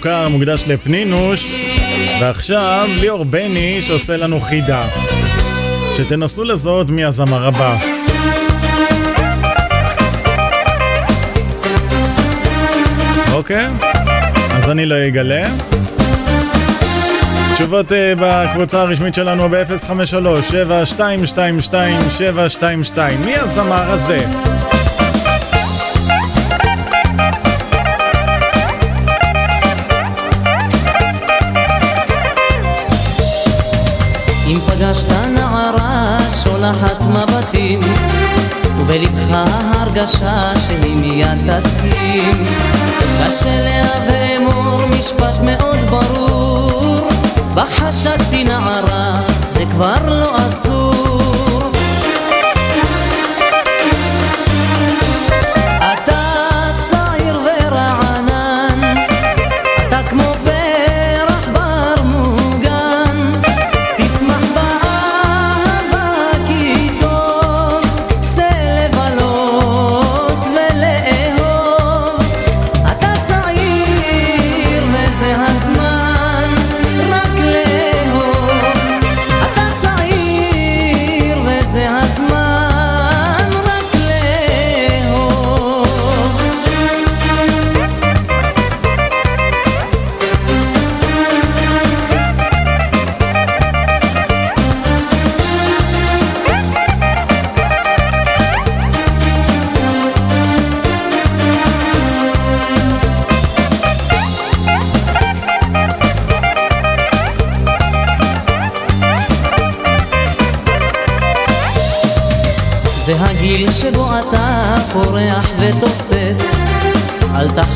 סוכר, מוקדש לפנינוש. ועכשיו ליאור בני שעושה לנו חידה. שתנסו לזהות מי הזמר הבא. אוקיי? אז אני לא אגלה. תשובות אה, בקבוצה הרשמית שלנו ב-053-7222-722 מי הזמר הזה? שולחת מבטים ובלבך הרגשה שהיא מיד תסכים. קשה להווה אמור משפט מאוד ברור בחשדתי נערה זה כבר לא אסור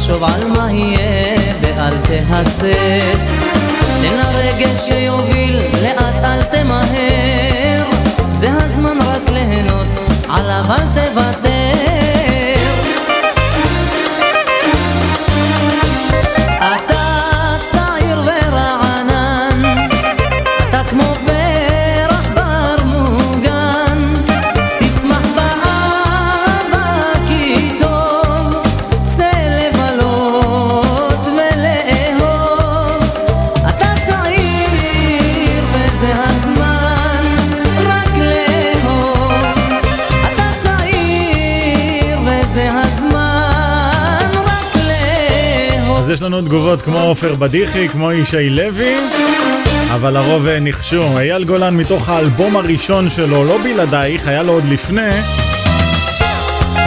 אל תחשוב על מה יהיה ואל תהסס. תן לרגש שיוביל לאט אל תמהר. זה הזמן רק ליהנות עליו אל תוותר יש לנו תגובות כמו עופר בדיחי, כמו ישי לוי, אבל הרוב אה, ניחשו. אייל גולן מתוך האלבום הראשון שלו, לא בלעדייך, היה לו עוד לפני,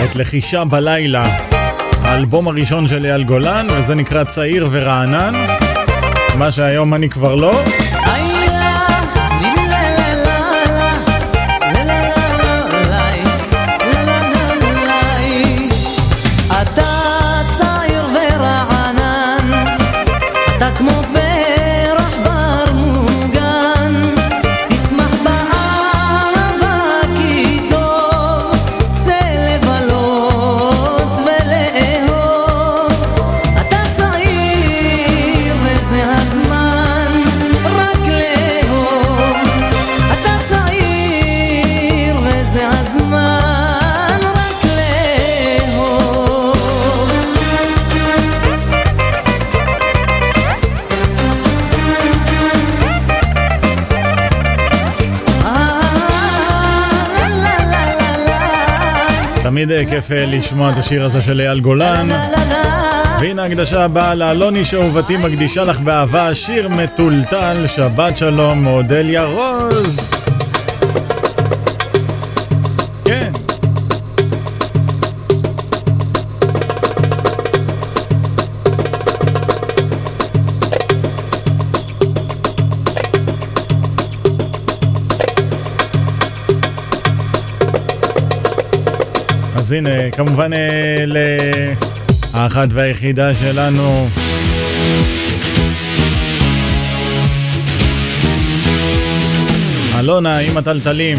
את לחישה בלילה. האלבום הראשון של אייל גולן, וזה נקרא צעיר ורענן, מה שהיום אני כבר לא. תמיד אה, כיף אה, לשמוע את השיר הזה של אייל גולן. והנה ההקדשה הבאה לאלוני שאהובתי מקדישה לך באהבה, שיר מטולטל, שבת שלום, מאודליה רוז. אז הנה, כמובן אה, לאחת והיחידה שלנו. אלונה עם הטלטלים.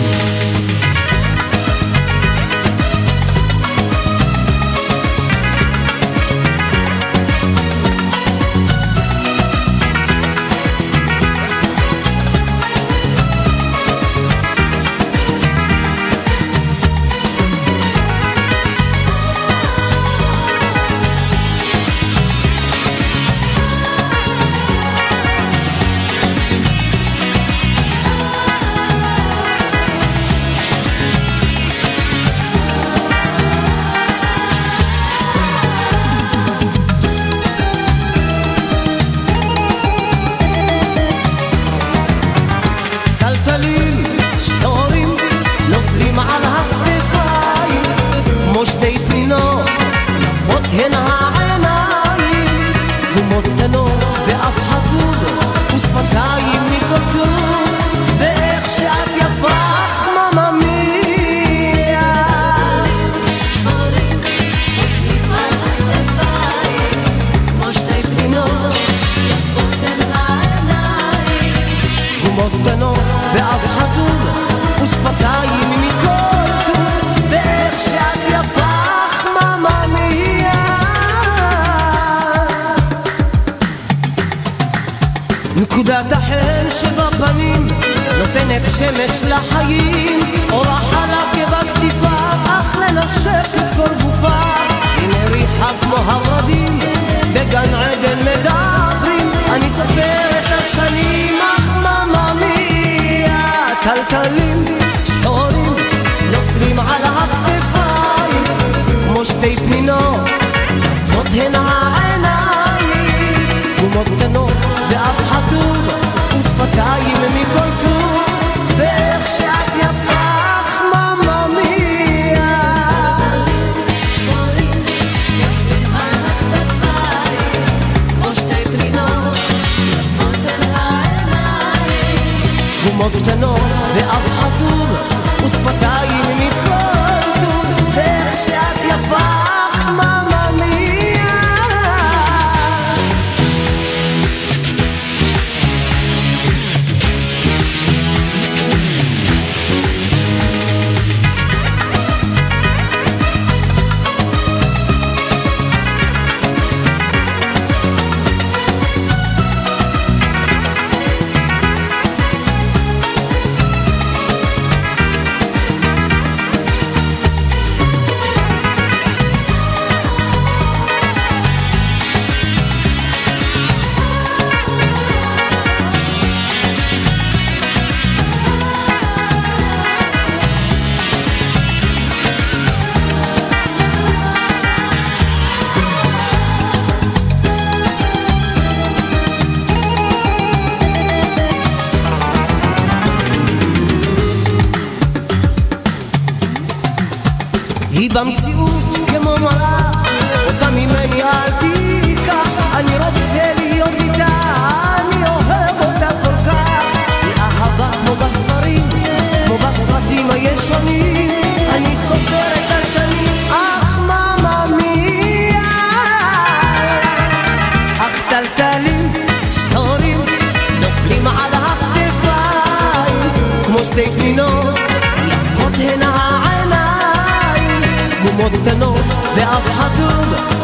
חומות קטנות ואף חתום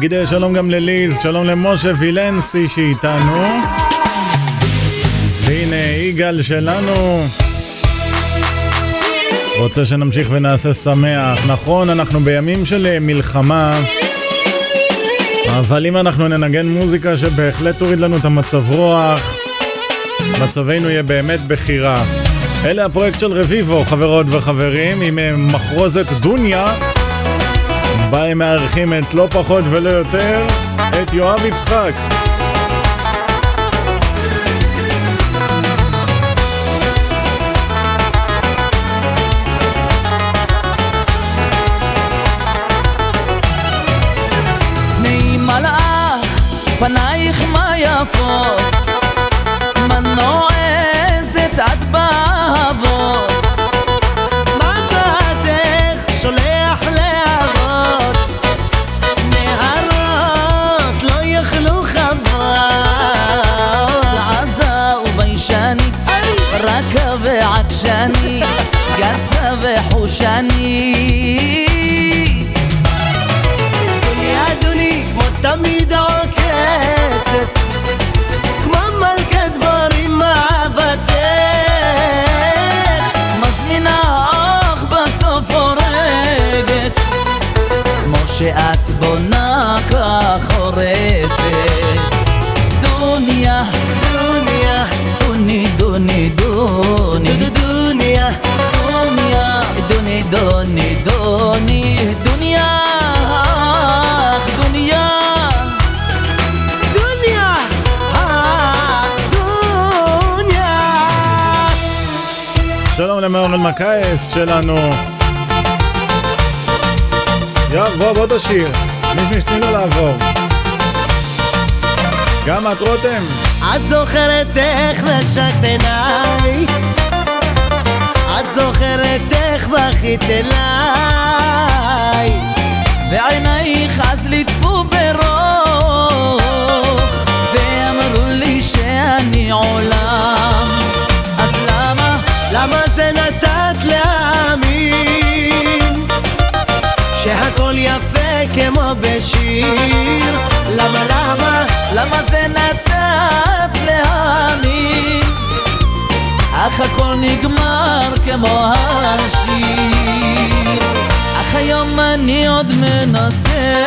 נגיד אה, שלום גם לליז, שלום למשה וילנסי שאיתנו. והנה יגאל שלנו. רוצה שנמשיך ונעשה שמח. נכון, אנחנו בימים של אה, מלחמה, אבל אם אנחנו ננגן מוזיקה שבהחלט תוריד לנו את המצב רוח, מצבנו יהיה באמת בחירה. אלה הפרויקט של רביבו, חברות וחברים, עם אה, מחרוזת דוניה. בה הם מארחים את לא פחות ולא יותר, את יואב יצחק. פנייך מה יפות, ועקשנית, גסה וחושנית. דוני אדוני כמו תמיד עוקצת, כמו מלכת דבורים אהבתך. מזמינה אך בסוף הורגת, כמו שאת בונה כך הורסת. למאור אלמקייס שלנו. יואב, בוא, בוא תשיר. מישמיש, תני לו לעבור. גם את, רותם? את זוכרת איך נשקת עיניי? את זוכרת איך בכית אליי? ועינייך אז ליטפו ברוך ואמרו לי שאני עולם אז למה? זה נתת להאמין שהכל יפה כמו בשיר? למה למה? למה זה נתת להאמין? אך הכל נגמר כמו השיר אך היום אני עוד מנסה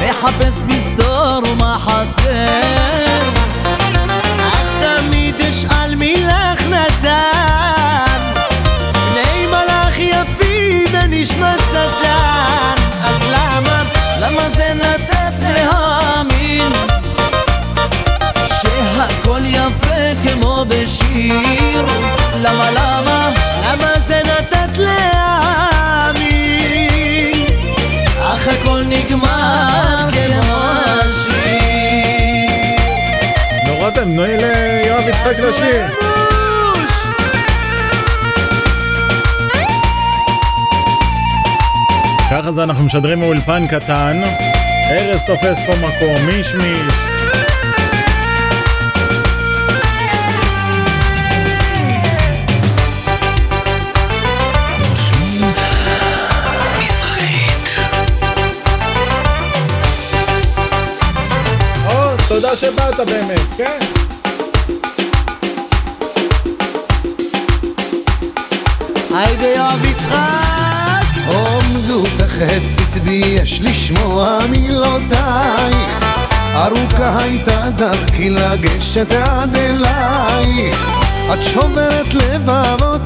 מחפש מסדור ומה למה? זה נתת להאמין שהכל יפה כמו בשיר? למה למה? למה זה נתת להאמין אך הכל נגמר כמו השיר נו, רותם, תני ליואב יצחק לשיר. ככה זה אנחנו משדרים מאולפן קטן. ארז תופס פה מקום, מיש מיש. או, תודה שבאת באמת, כן? היידה יואב יצחק עומדו וחצית בי יש לשמוע מילותייך ארוכה הייתה דרכי לגשת עד אלייך את שוברת לבבות,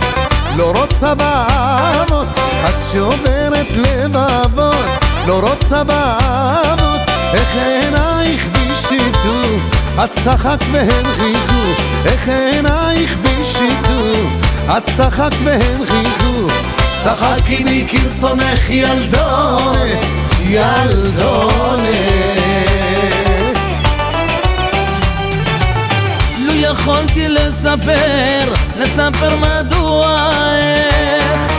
לא רוצה באהבות את שוברת לבבות, לא רוצה באהבות איך עינייך בי שיתו את צחקת והם חייכו איך עינייך בי שיתו את צחקת והם חייכו צחקי בי כרצונך ילדונת, ילדונת. לו יכולתי לספר, לספר מדוע איך.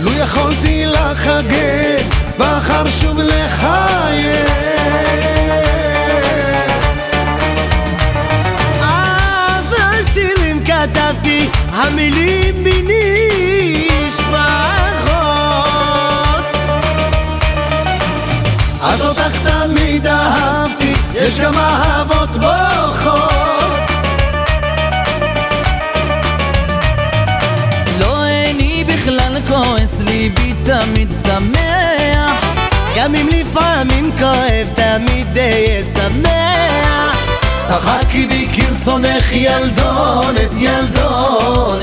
לו יכולתי לחגג, בחר שוב לחייך כתבתי, המילים בי נשפחות אז אותך תמיד אהבתי, יש גם אהבות בוכות. לא איני בכלל כועס, ליבי תמיד שמח. גם אם לפעמים כואב, תמיד אהיה שמח צחקי בי כרצונך ילדונת, ילדונת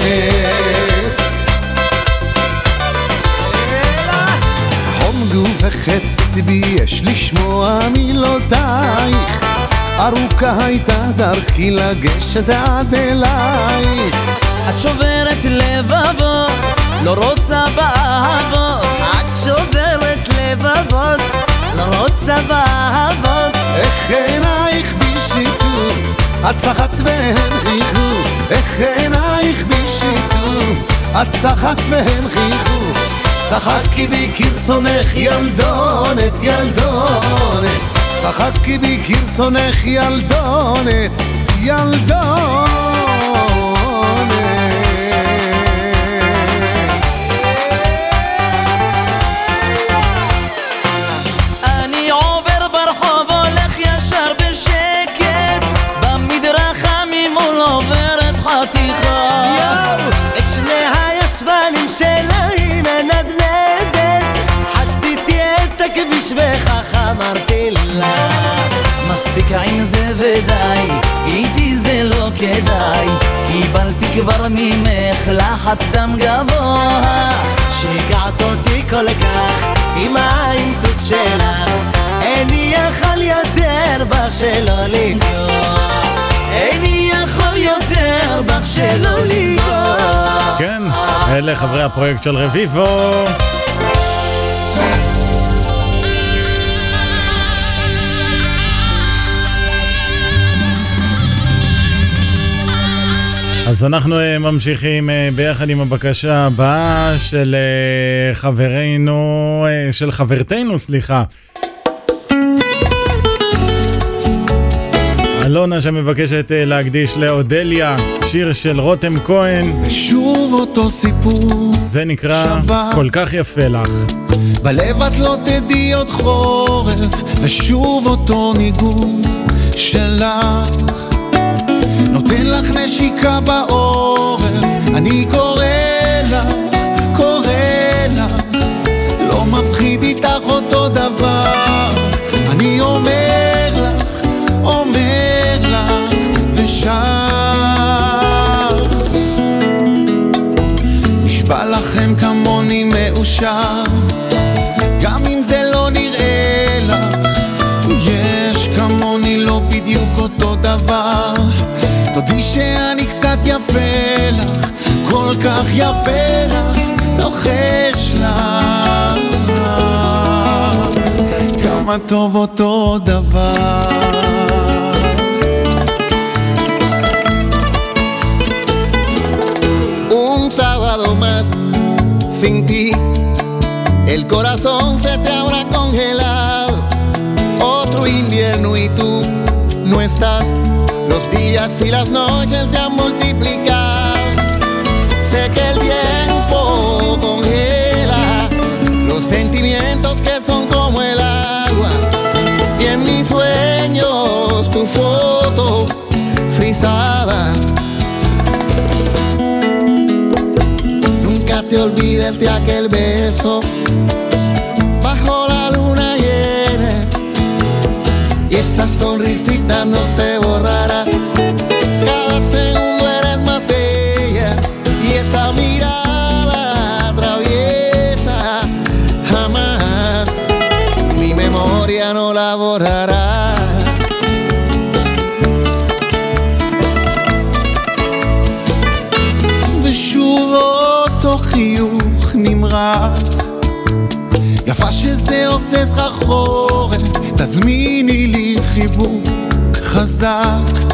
חום גופך הצית בי, יש לשמוע מילותייך ארוכה הייתה דרכי לגשת עד אלייך את שוברת לבבות, לא רוצה באהבות. את שוברת לבבות, לא רוצה באהבות. איך עינייך שיתו, את צחקת והם חייכו איך עינייך בי שיתו, את צחקת והם חייכו צחקי בי כרצונך ילדונת, ילדונת. צחקי בי כרצונך ילדונת, ילדונת מספיק עם זה ודי, איתי זה לא כדאי. קיבלתי כבר ממך לחץ דם גבוה. שיגעת אותי כל כך עם האינטוס שלך איני יכול יותר בך שלא לנגוע איני יכול יותר בך שלא לנגוע כן, אלה חברי הפרויקט של רביבו. אז אנחנו אה, ממשיכים אה, ביחד עם הבקשה הבאה של אה, חברינו, של חברתנו, סליחה. אלונה שמבקשת להקדיש לאודליה שיר של רותם כהן. ושוב אותו סיפור זה נקרא שבת. כל כך יפה לך. בלב את לא תדעי עוד חורף, ושוב אותו ניגון שלך. נותן לך נשיקה בעורף, אני קורא לך, כך יפה לך לוחש לך כמה טוב אותו דבר Un sábado más sin ti, el corazón se te habrá congelado. Otro invierno y tú no estás. Los días y las noches se han multiplicado. Nunca te olvides de aquel beso. Bajo la luna llena y esa sonrisita no se תזמיני לי חיבוק חזק.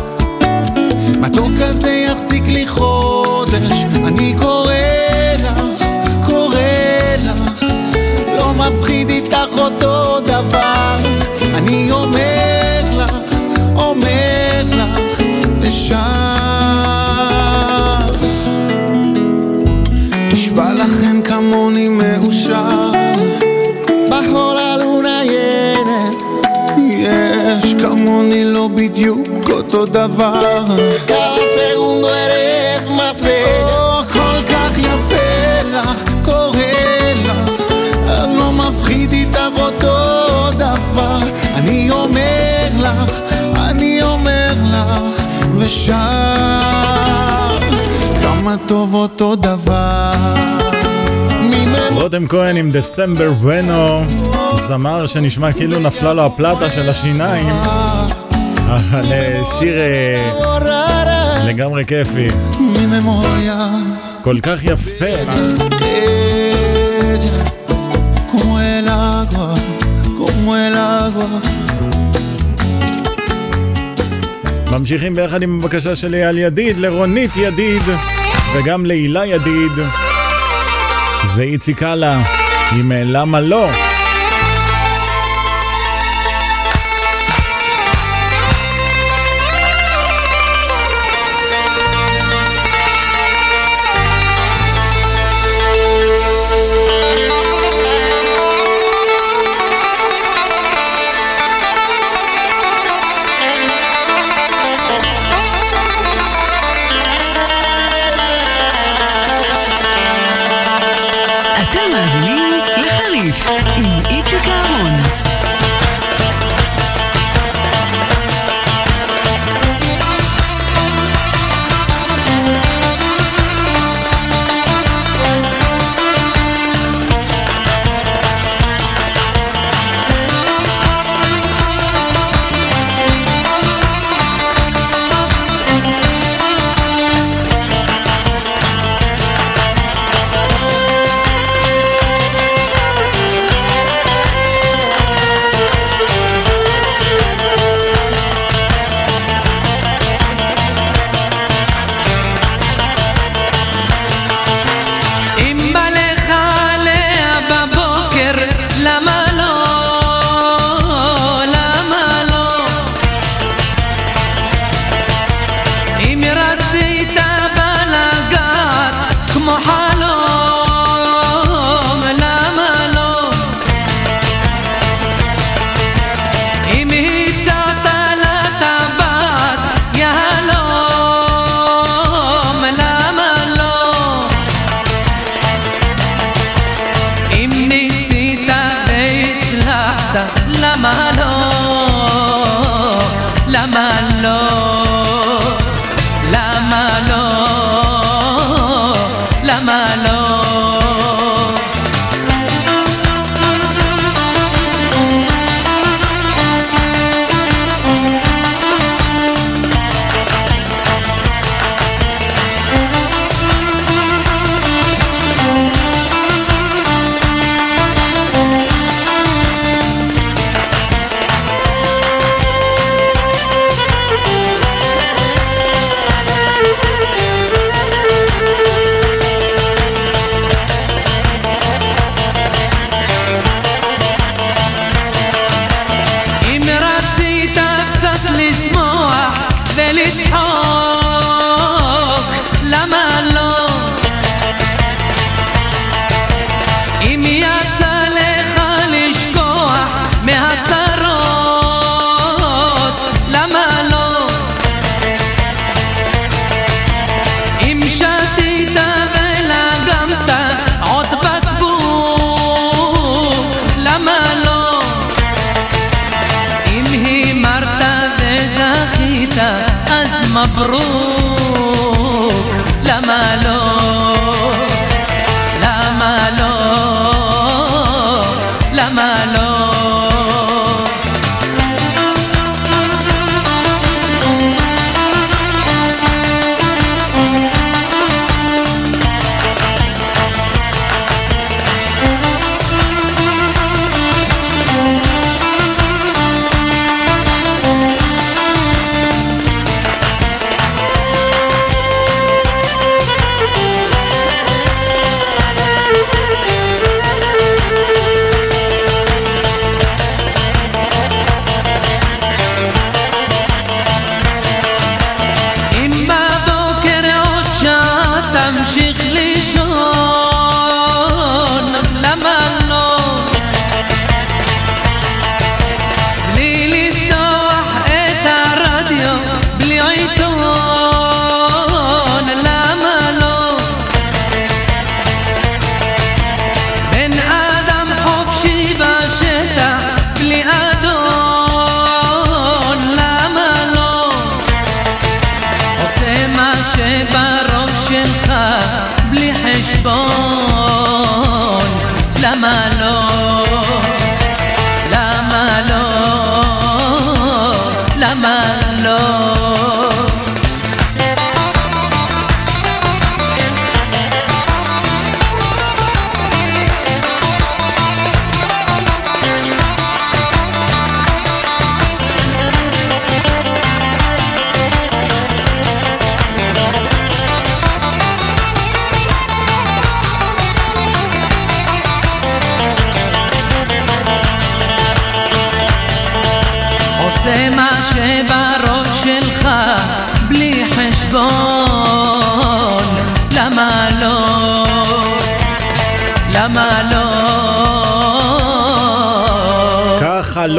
מתוק כזה יחזיק לי חודש. אני קורא לך, קורא לך. לא מפחיד איתך אותו דבר. אני אומר לך, אומר לך ושר אותו דבר. כל סגונדו ארז más או, כל כך יפה לך, קורה לך. את לא מפחיד איתך אותו דבר. אני אומר לך, אני אומר לך ושם. כמה טוב אותו דבר. רותם כהן עם דסמבר בנו, זמר שנשמע כאילו נפלה לו הפלטה של השיניים. אה, שיר אה, לגמרי כיפי. כל כך יפה. ממשיכים ביחד עם הבקשה של אייל ידיד, לרונית ידיד וגם להילה ידיד. זה איציק הלאה עם אה, למה לא.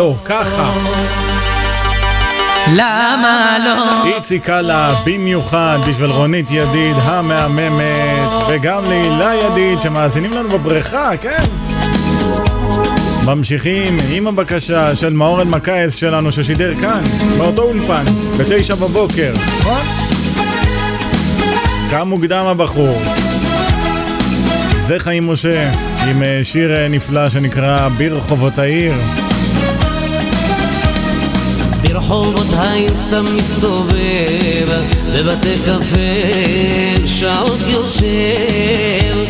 לא, ככה. למה לא? איציק קאלה במיוחד בשביל רונית ידיד המהממת וגם להילה ידיד שמאזינים לנו בבריכה, כן? ממשיכים עם הבקשה של מאור אלמקייס שלנו ששידר כאן, באותו אולפן, בתשע בבוקר, נכון? קם מוקדם הבחור. זה חיים משה, עם אה, שיר אה, נפלא שנקרא ברחובות העיר. ברחובות סתם מסתובב, בבתי קפה שעות יושב,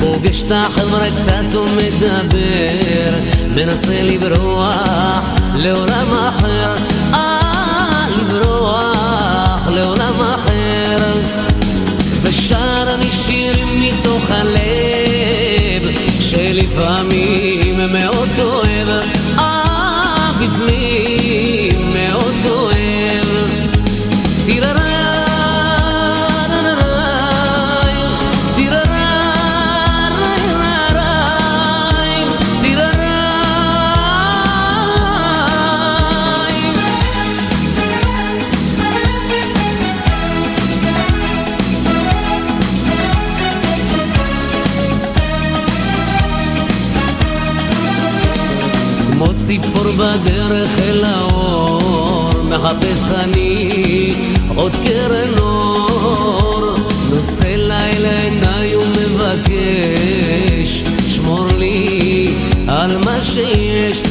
פוגש את החברה קצת ומדבר, מנסה לברוח לעולם אחר, אה, לברוח לעולם אחר, ושר אני שירים מתוך הלב, שלפעמים מאוד כואב, אה, בפנים בדרך אל האור, מחפש אני עוד קרן אור, נושא לילה עיניי ומבקש, שמור לי על מה שיש,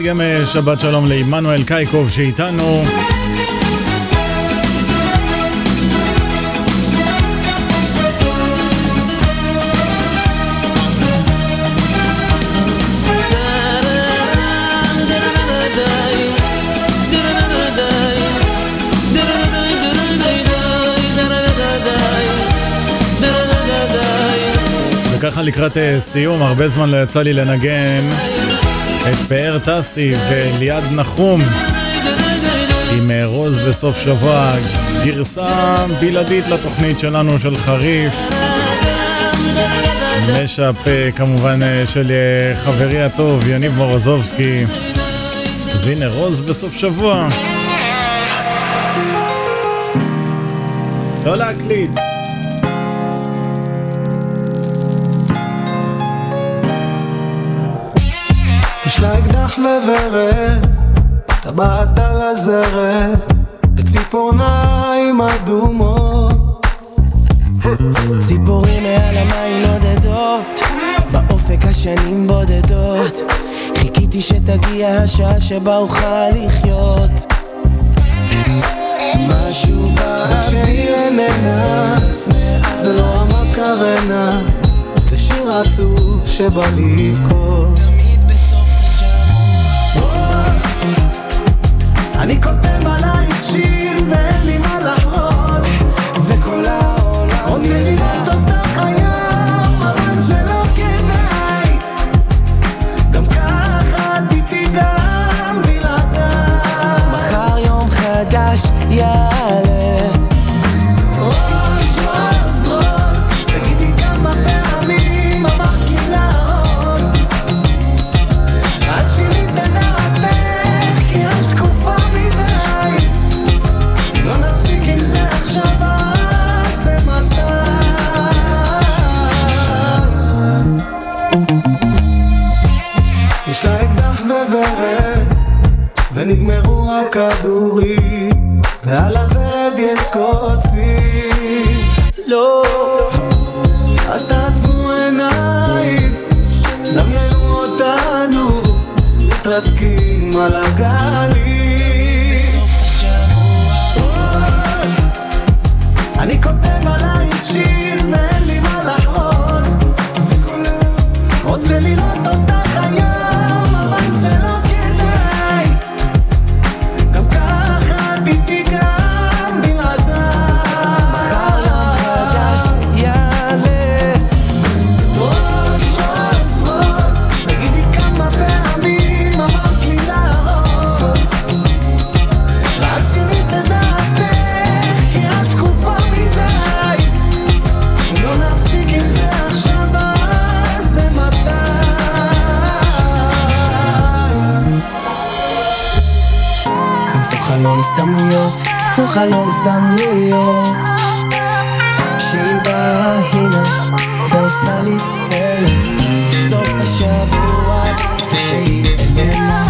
נגיד גם אה, שבת שלום לעמנואל קייקוב שאיתנו. וככה לקראת אה, סיום, הרבה זמן לא יצא לי לנגן את פאר טסי וליעד נחום עם אה, רוז בסוף שבוע, גרסה בלעדית לתוכנית שלנו של חריף. משאפ אה, כמובן אה, של חברי הטוב יניב מורוזובסקי. אז הנה רוז בסוף שבוע. לא להקליט. יש לה אקדח וורד, טבעת על הזרת, וציפורניים אדומות. ציפורים מעל המים נודדות, באופק השנים בודדות. חיכיתי שתגיע השעה שבה אוכל לחיות משהו באוויר איננה זה לא המקרנה זה שיר עצוב שבא לבכות אני כותב עלייך שיר ואין לי מה Malaga הזדמנויות. שהיא באה הנה ועושה לי סצנה סוף השבוע שהיא איננה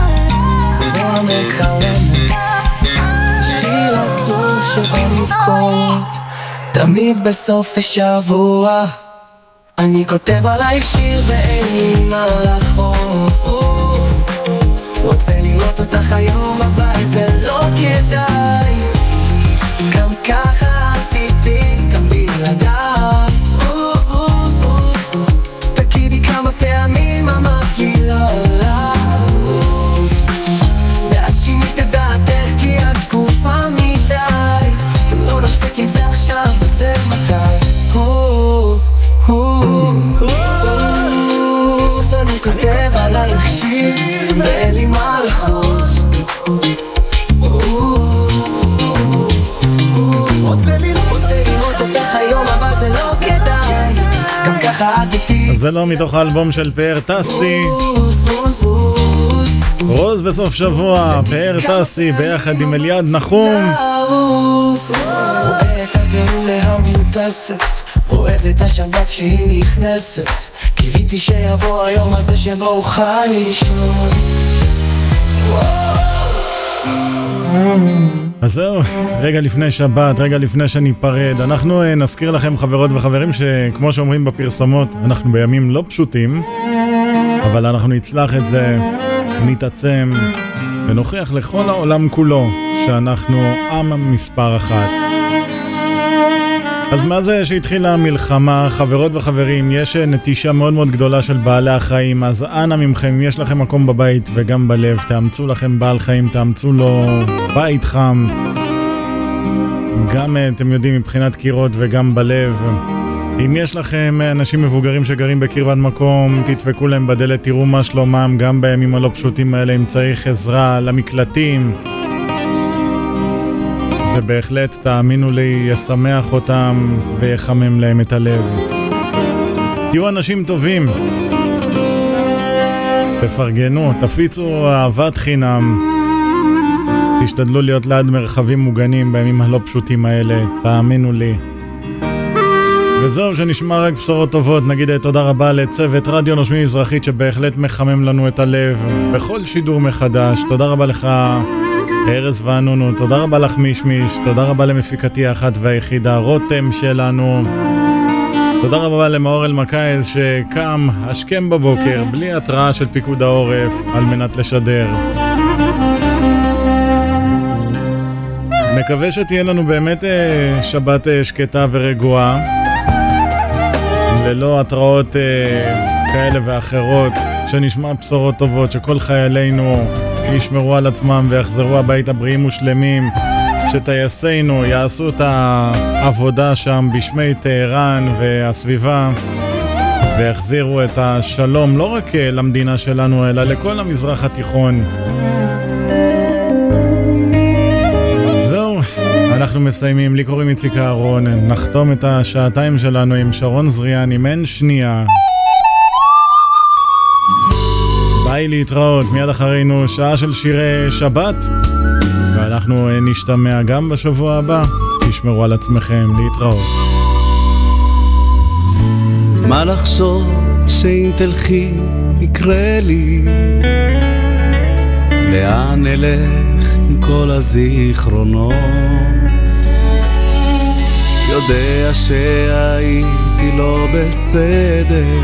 זה לא המקרנה זה שיר עצוב שבא לבכות. תמיד בסוף השבוע אני כותב עלייך שיר ואין לי מה לחוף. רוצה לראות אותך היום אבל זה לא כדאי לראות אותך היום אבל זה לא לא מתוך האלבום של פאר טסי. רוז בסוף שבוע, פאר טסי ביחד עם אליעד נחום. רואה את הגאולה המרפסת אוהב את השבת שהיא נכנסת קיוויתי שיבוא היום הזה שבו אוכל לישון אז זהו, רגע לפני שבת, רגע לפני שניפרד, אנחנו אה, נזכיר לכם חברות וחברים שכמו שאומרים בפרסומות, אנחנו בימים לא פשוטים, אבל אנחנו נצלח את זה, נתעצם ונוכיח לכל העולם כולו שאנחנו עם מספר אחת. אז מה זה שהתחילה המלחמה, חברות וחברים, יש אה, נטישה מאוד מאוד גדולה של בעלי החיים, אז אנא מכם, אם יש לכם מקום בבית וגם בלב, תאמצו לכם בעל חיים, תאמצו לו בית חם. גם, אה, אתם יודעים, מבחינת קירות וגם בלב. אם יש לכם אה, אנשים מבוגרים שגרים בקרבת מקום, תדפקו להם בדלת, תראו מה שלומם, גם בימים הלא פשוטים האלה, אם צריך עזרה למקלטים. זה בהחלט, תאמינו לי, ישמח אותם ויחמם להם את הלב. תהיו אנשים טובים. תפרגנו, תפיצו אהבת חינם. תשתדלו להיות ליד מרחבים מוגנים בימים הלא פשוטים האלה, תאמינו לי. וזהו, שנשמע רק בשורות טובות. נגיד תודה רבה לצוות רדיו נושמים מזרחית שבהחלט מחמם לנו את הלב בכל שידור מחדש. תודה רבה לך, ארז וענונו. תודה רבה לך, מישמיש. תודה רבה למפיקתי האחת והיחידה, רותם שלנו. תודה רבה למאור אלמקייס שקם השכם בבוקר בלי התראה של פיקוד העורף על מנת לשדר. מקווה שתהיה לנו באמת אה, שבת אה, שקטה ורגועה, ללא התראות אה, כאלה ואחרות, שנשמע בשורות טובות, שכל חיילינו ישמרו על עצמם ויחזרו הביתה בריאים ושלמים, שטייסינו יעשו את העבודה שם בשמי טהרן והסביבה. ויחזירו את השלום לא רק אה, למדינה שלנו, אלא לכל המזרח התיכון. אנחנו מסיימים. לי קוראים איציק אהרון. נחתום את השעתיים שלנו עם שרון זריאן, עם אין שנייה. ביי להתראות, מיד אחרינו שעה של שירי שבת. ואנחנו נשתמע גם בשבוע הבא. תשמרו על עצמכם, להתראות. מה לחשוב שאם תלכי יקרה לי? לאן נלך עם כל הזיכרונות? יודע שהייתי לא בסדר.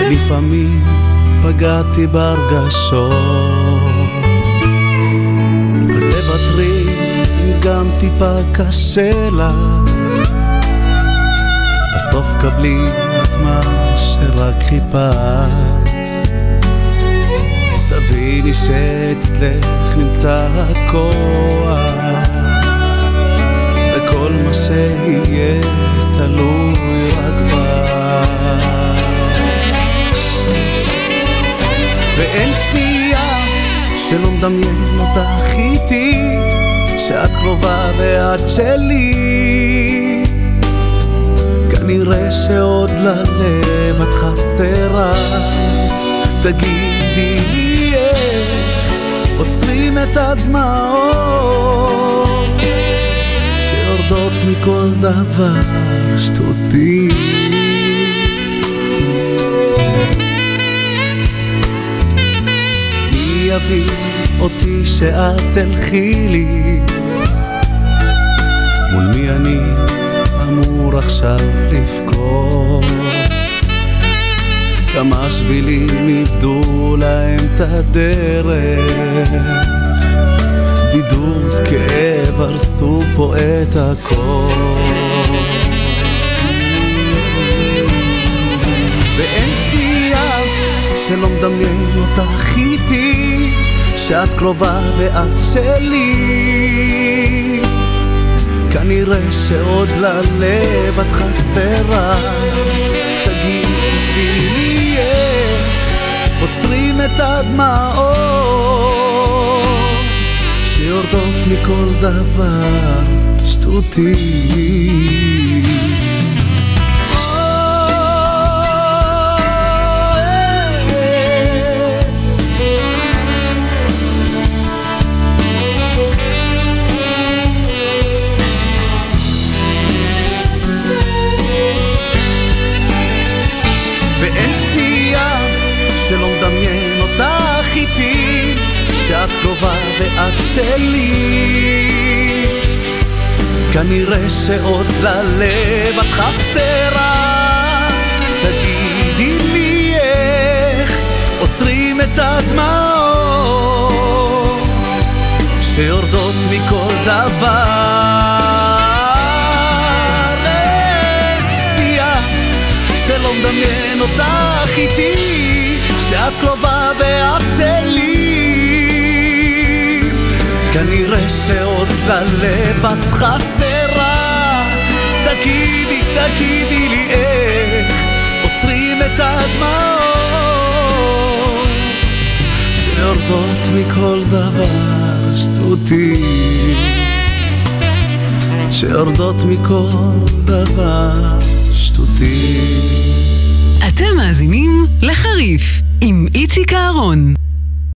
ולפעמים פגעתי בהרגשות. אז תוותרי אם גם טיפה קשה לך. בסוף קבלי את מה שרק חיפשת. תביני שאצלך נמצא הכוח וכל מה שיהיה תלוי רק בך ואין שנייה שלא מדמיין אותך איתי שאת קרובה ואת שלי. כנראה שעוד ללב את חסרה. תגידי לי איך עוצרים את הדמעות שיורדות מכל דבר שטותי. מי יביא אותי שאת תלכי לי. מול מי אני אמור עכשיו לבכור כמה שבילים איבדו להם את הדרך בדידות, כאב, הרסו פה את הכל. ואין שנייה שלא מדמיין אותך איתי שאת קרובה ואת שלי. כנראה שעוד ללב את חסרה. תגידי לי איך עוצרים את הדמעות שיורדות מכל דבר שטותי ואין ואת שלי. כנראה שעוד ללב את חסרה. תגידי לי איך עוצרים את הדמעות שיורדות מכל דבר. אין שנייה שלא מדמיין אותך איתי שאת קרובה ואת שלי כנראה שעוד ללב את חסרה תגידי, תגידי לי איך עוצרים את הדמעות שיורדות מכל דבר שטותי. שיורדות מכל דבר שטותי. אתם מאזינים לחריף עם איציק אהרון.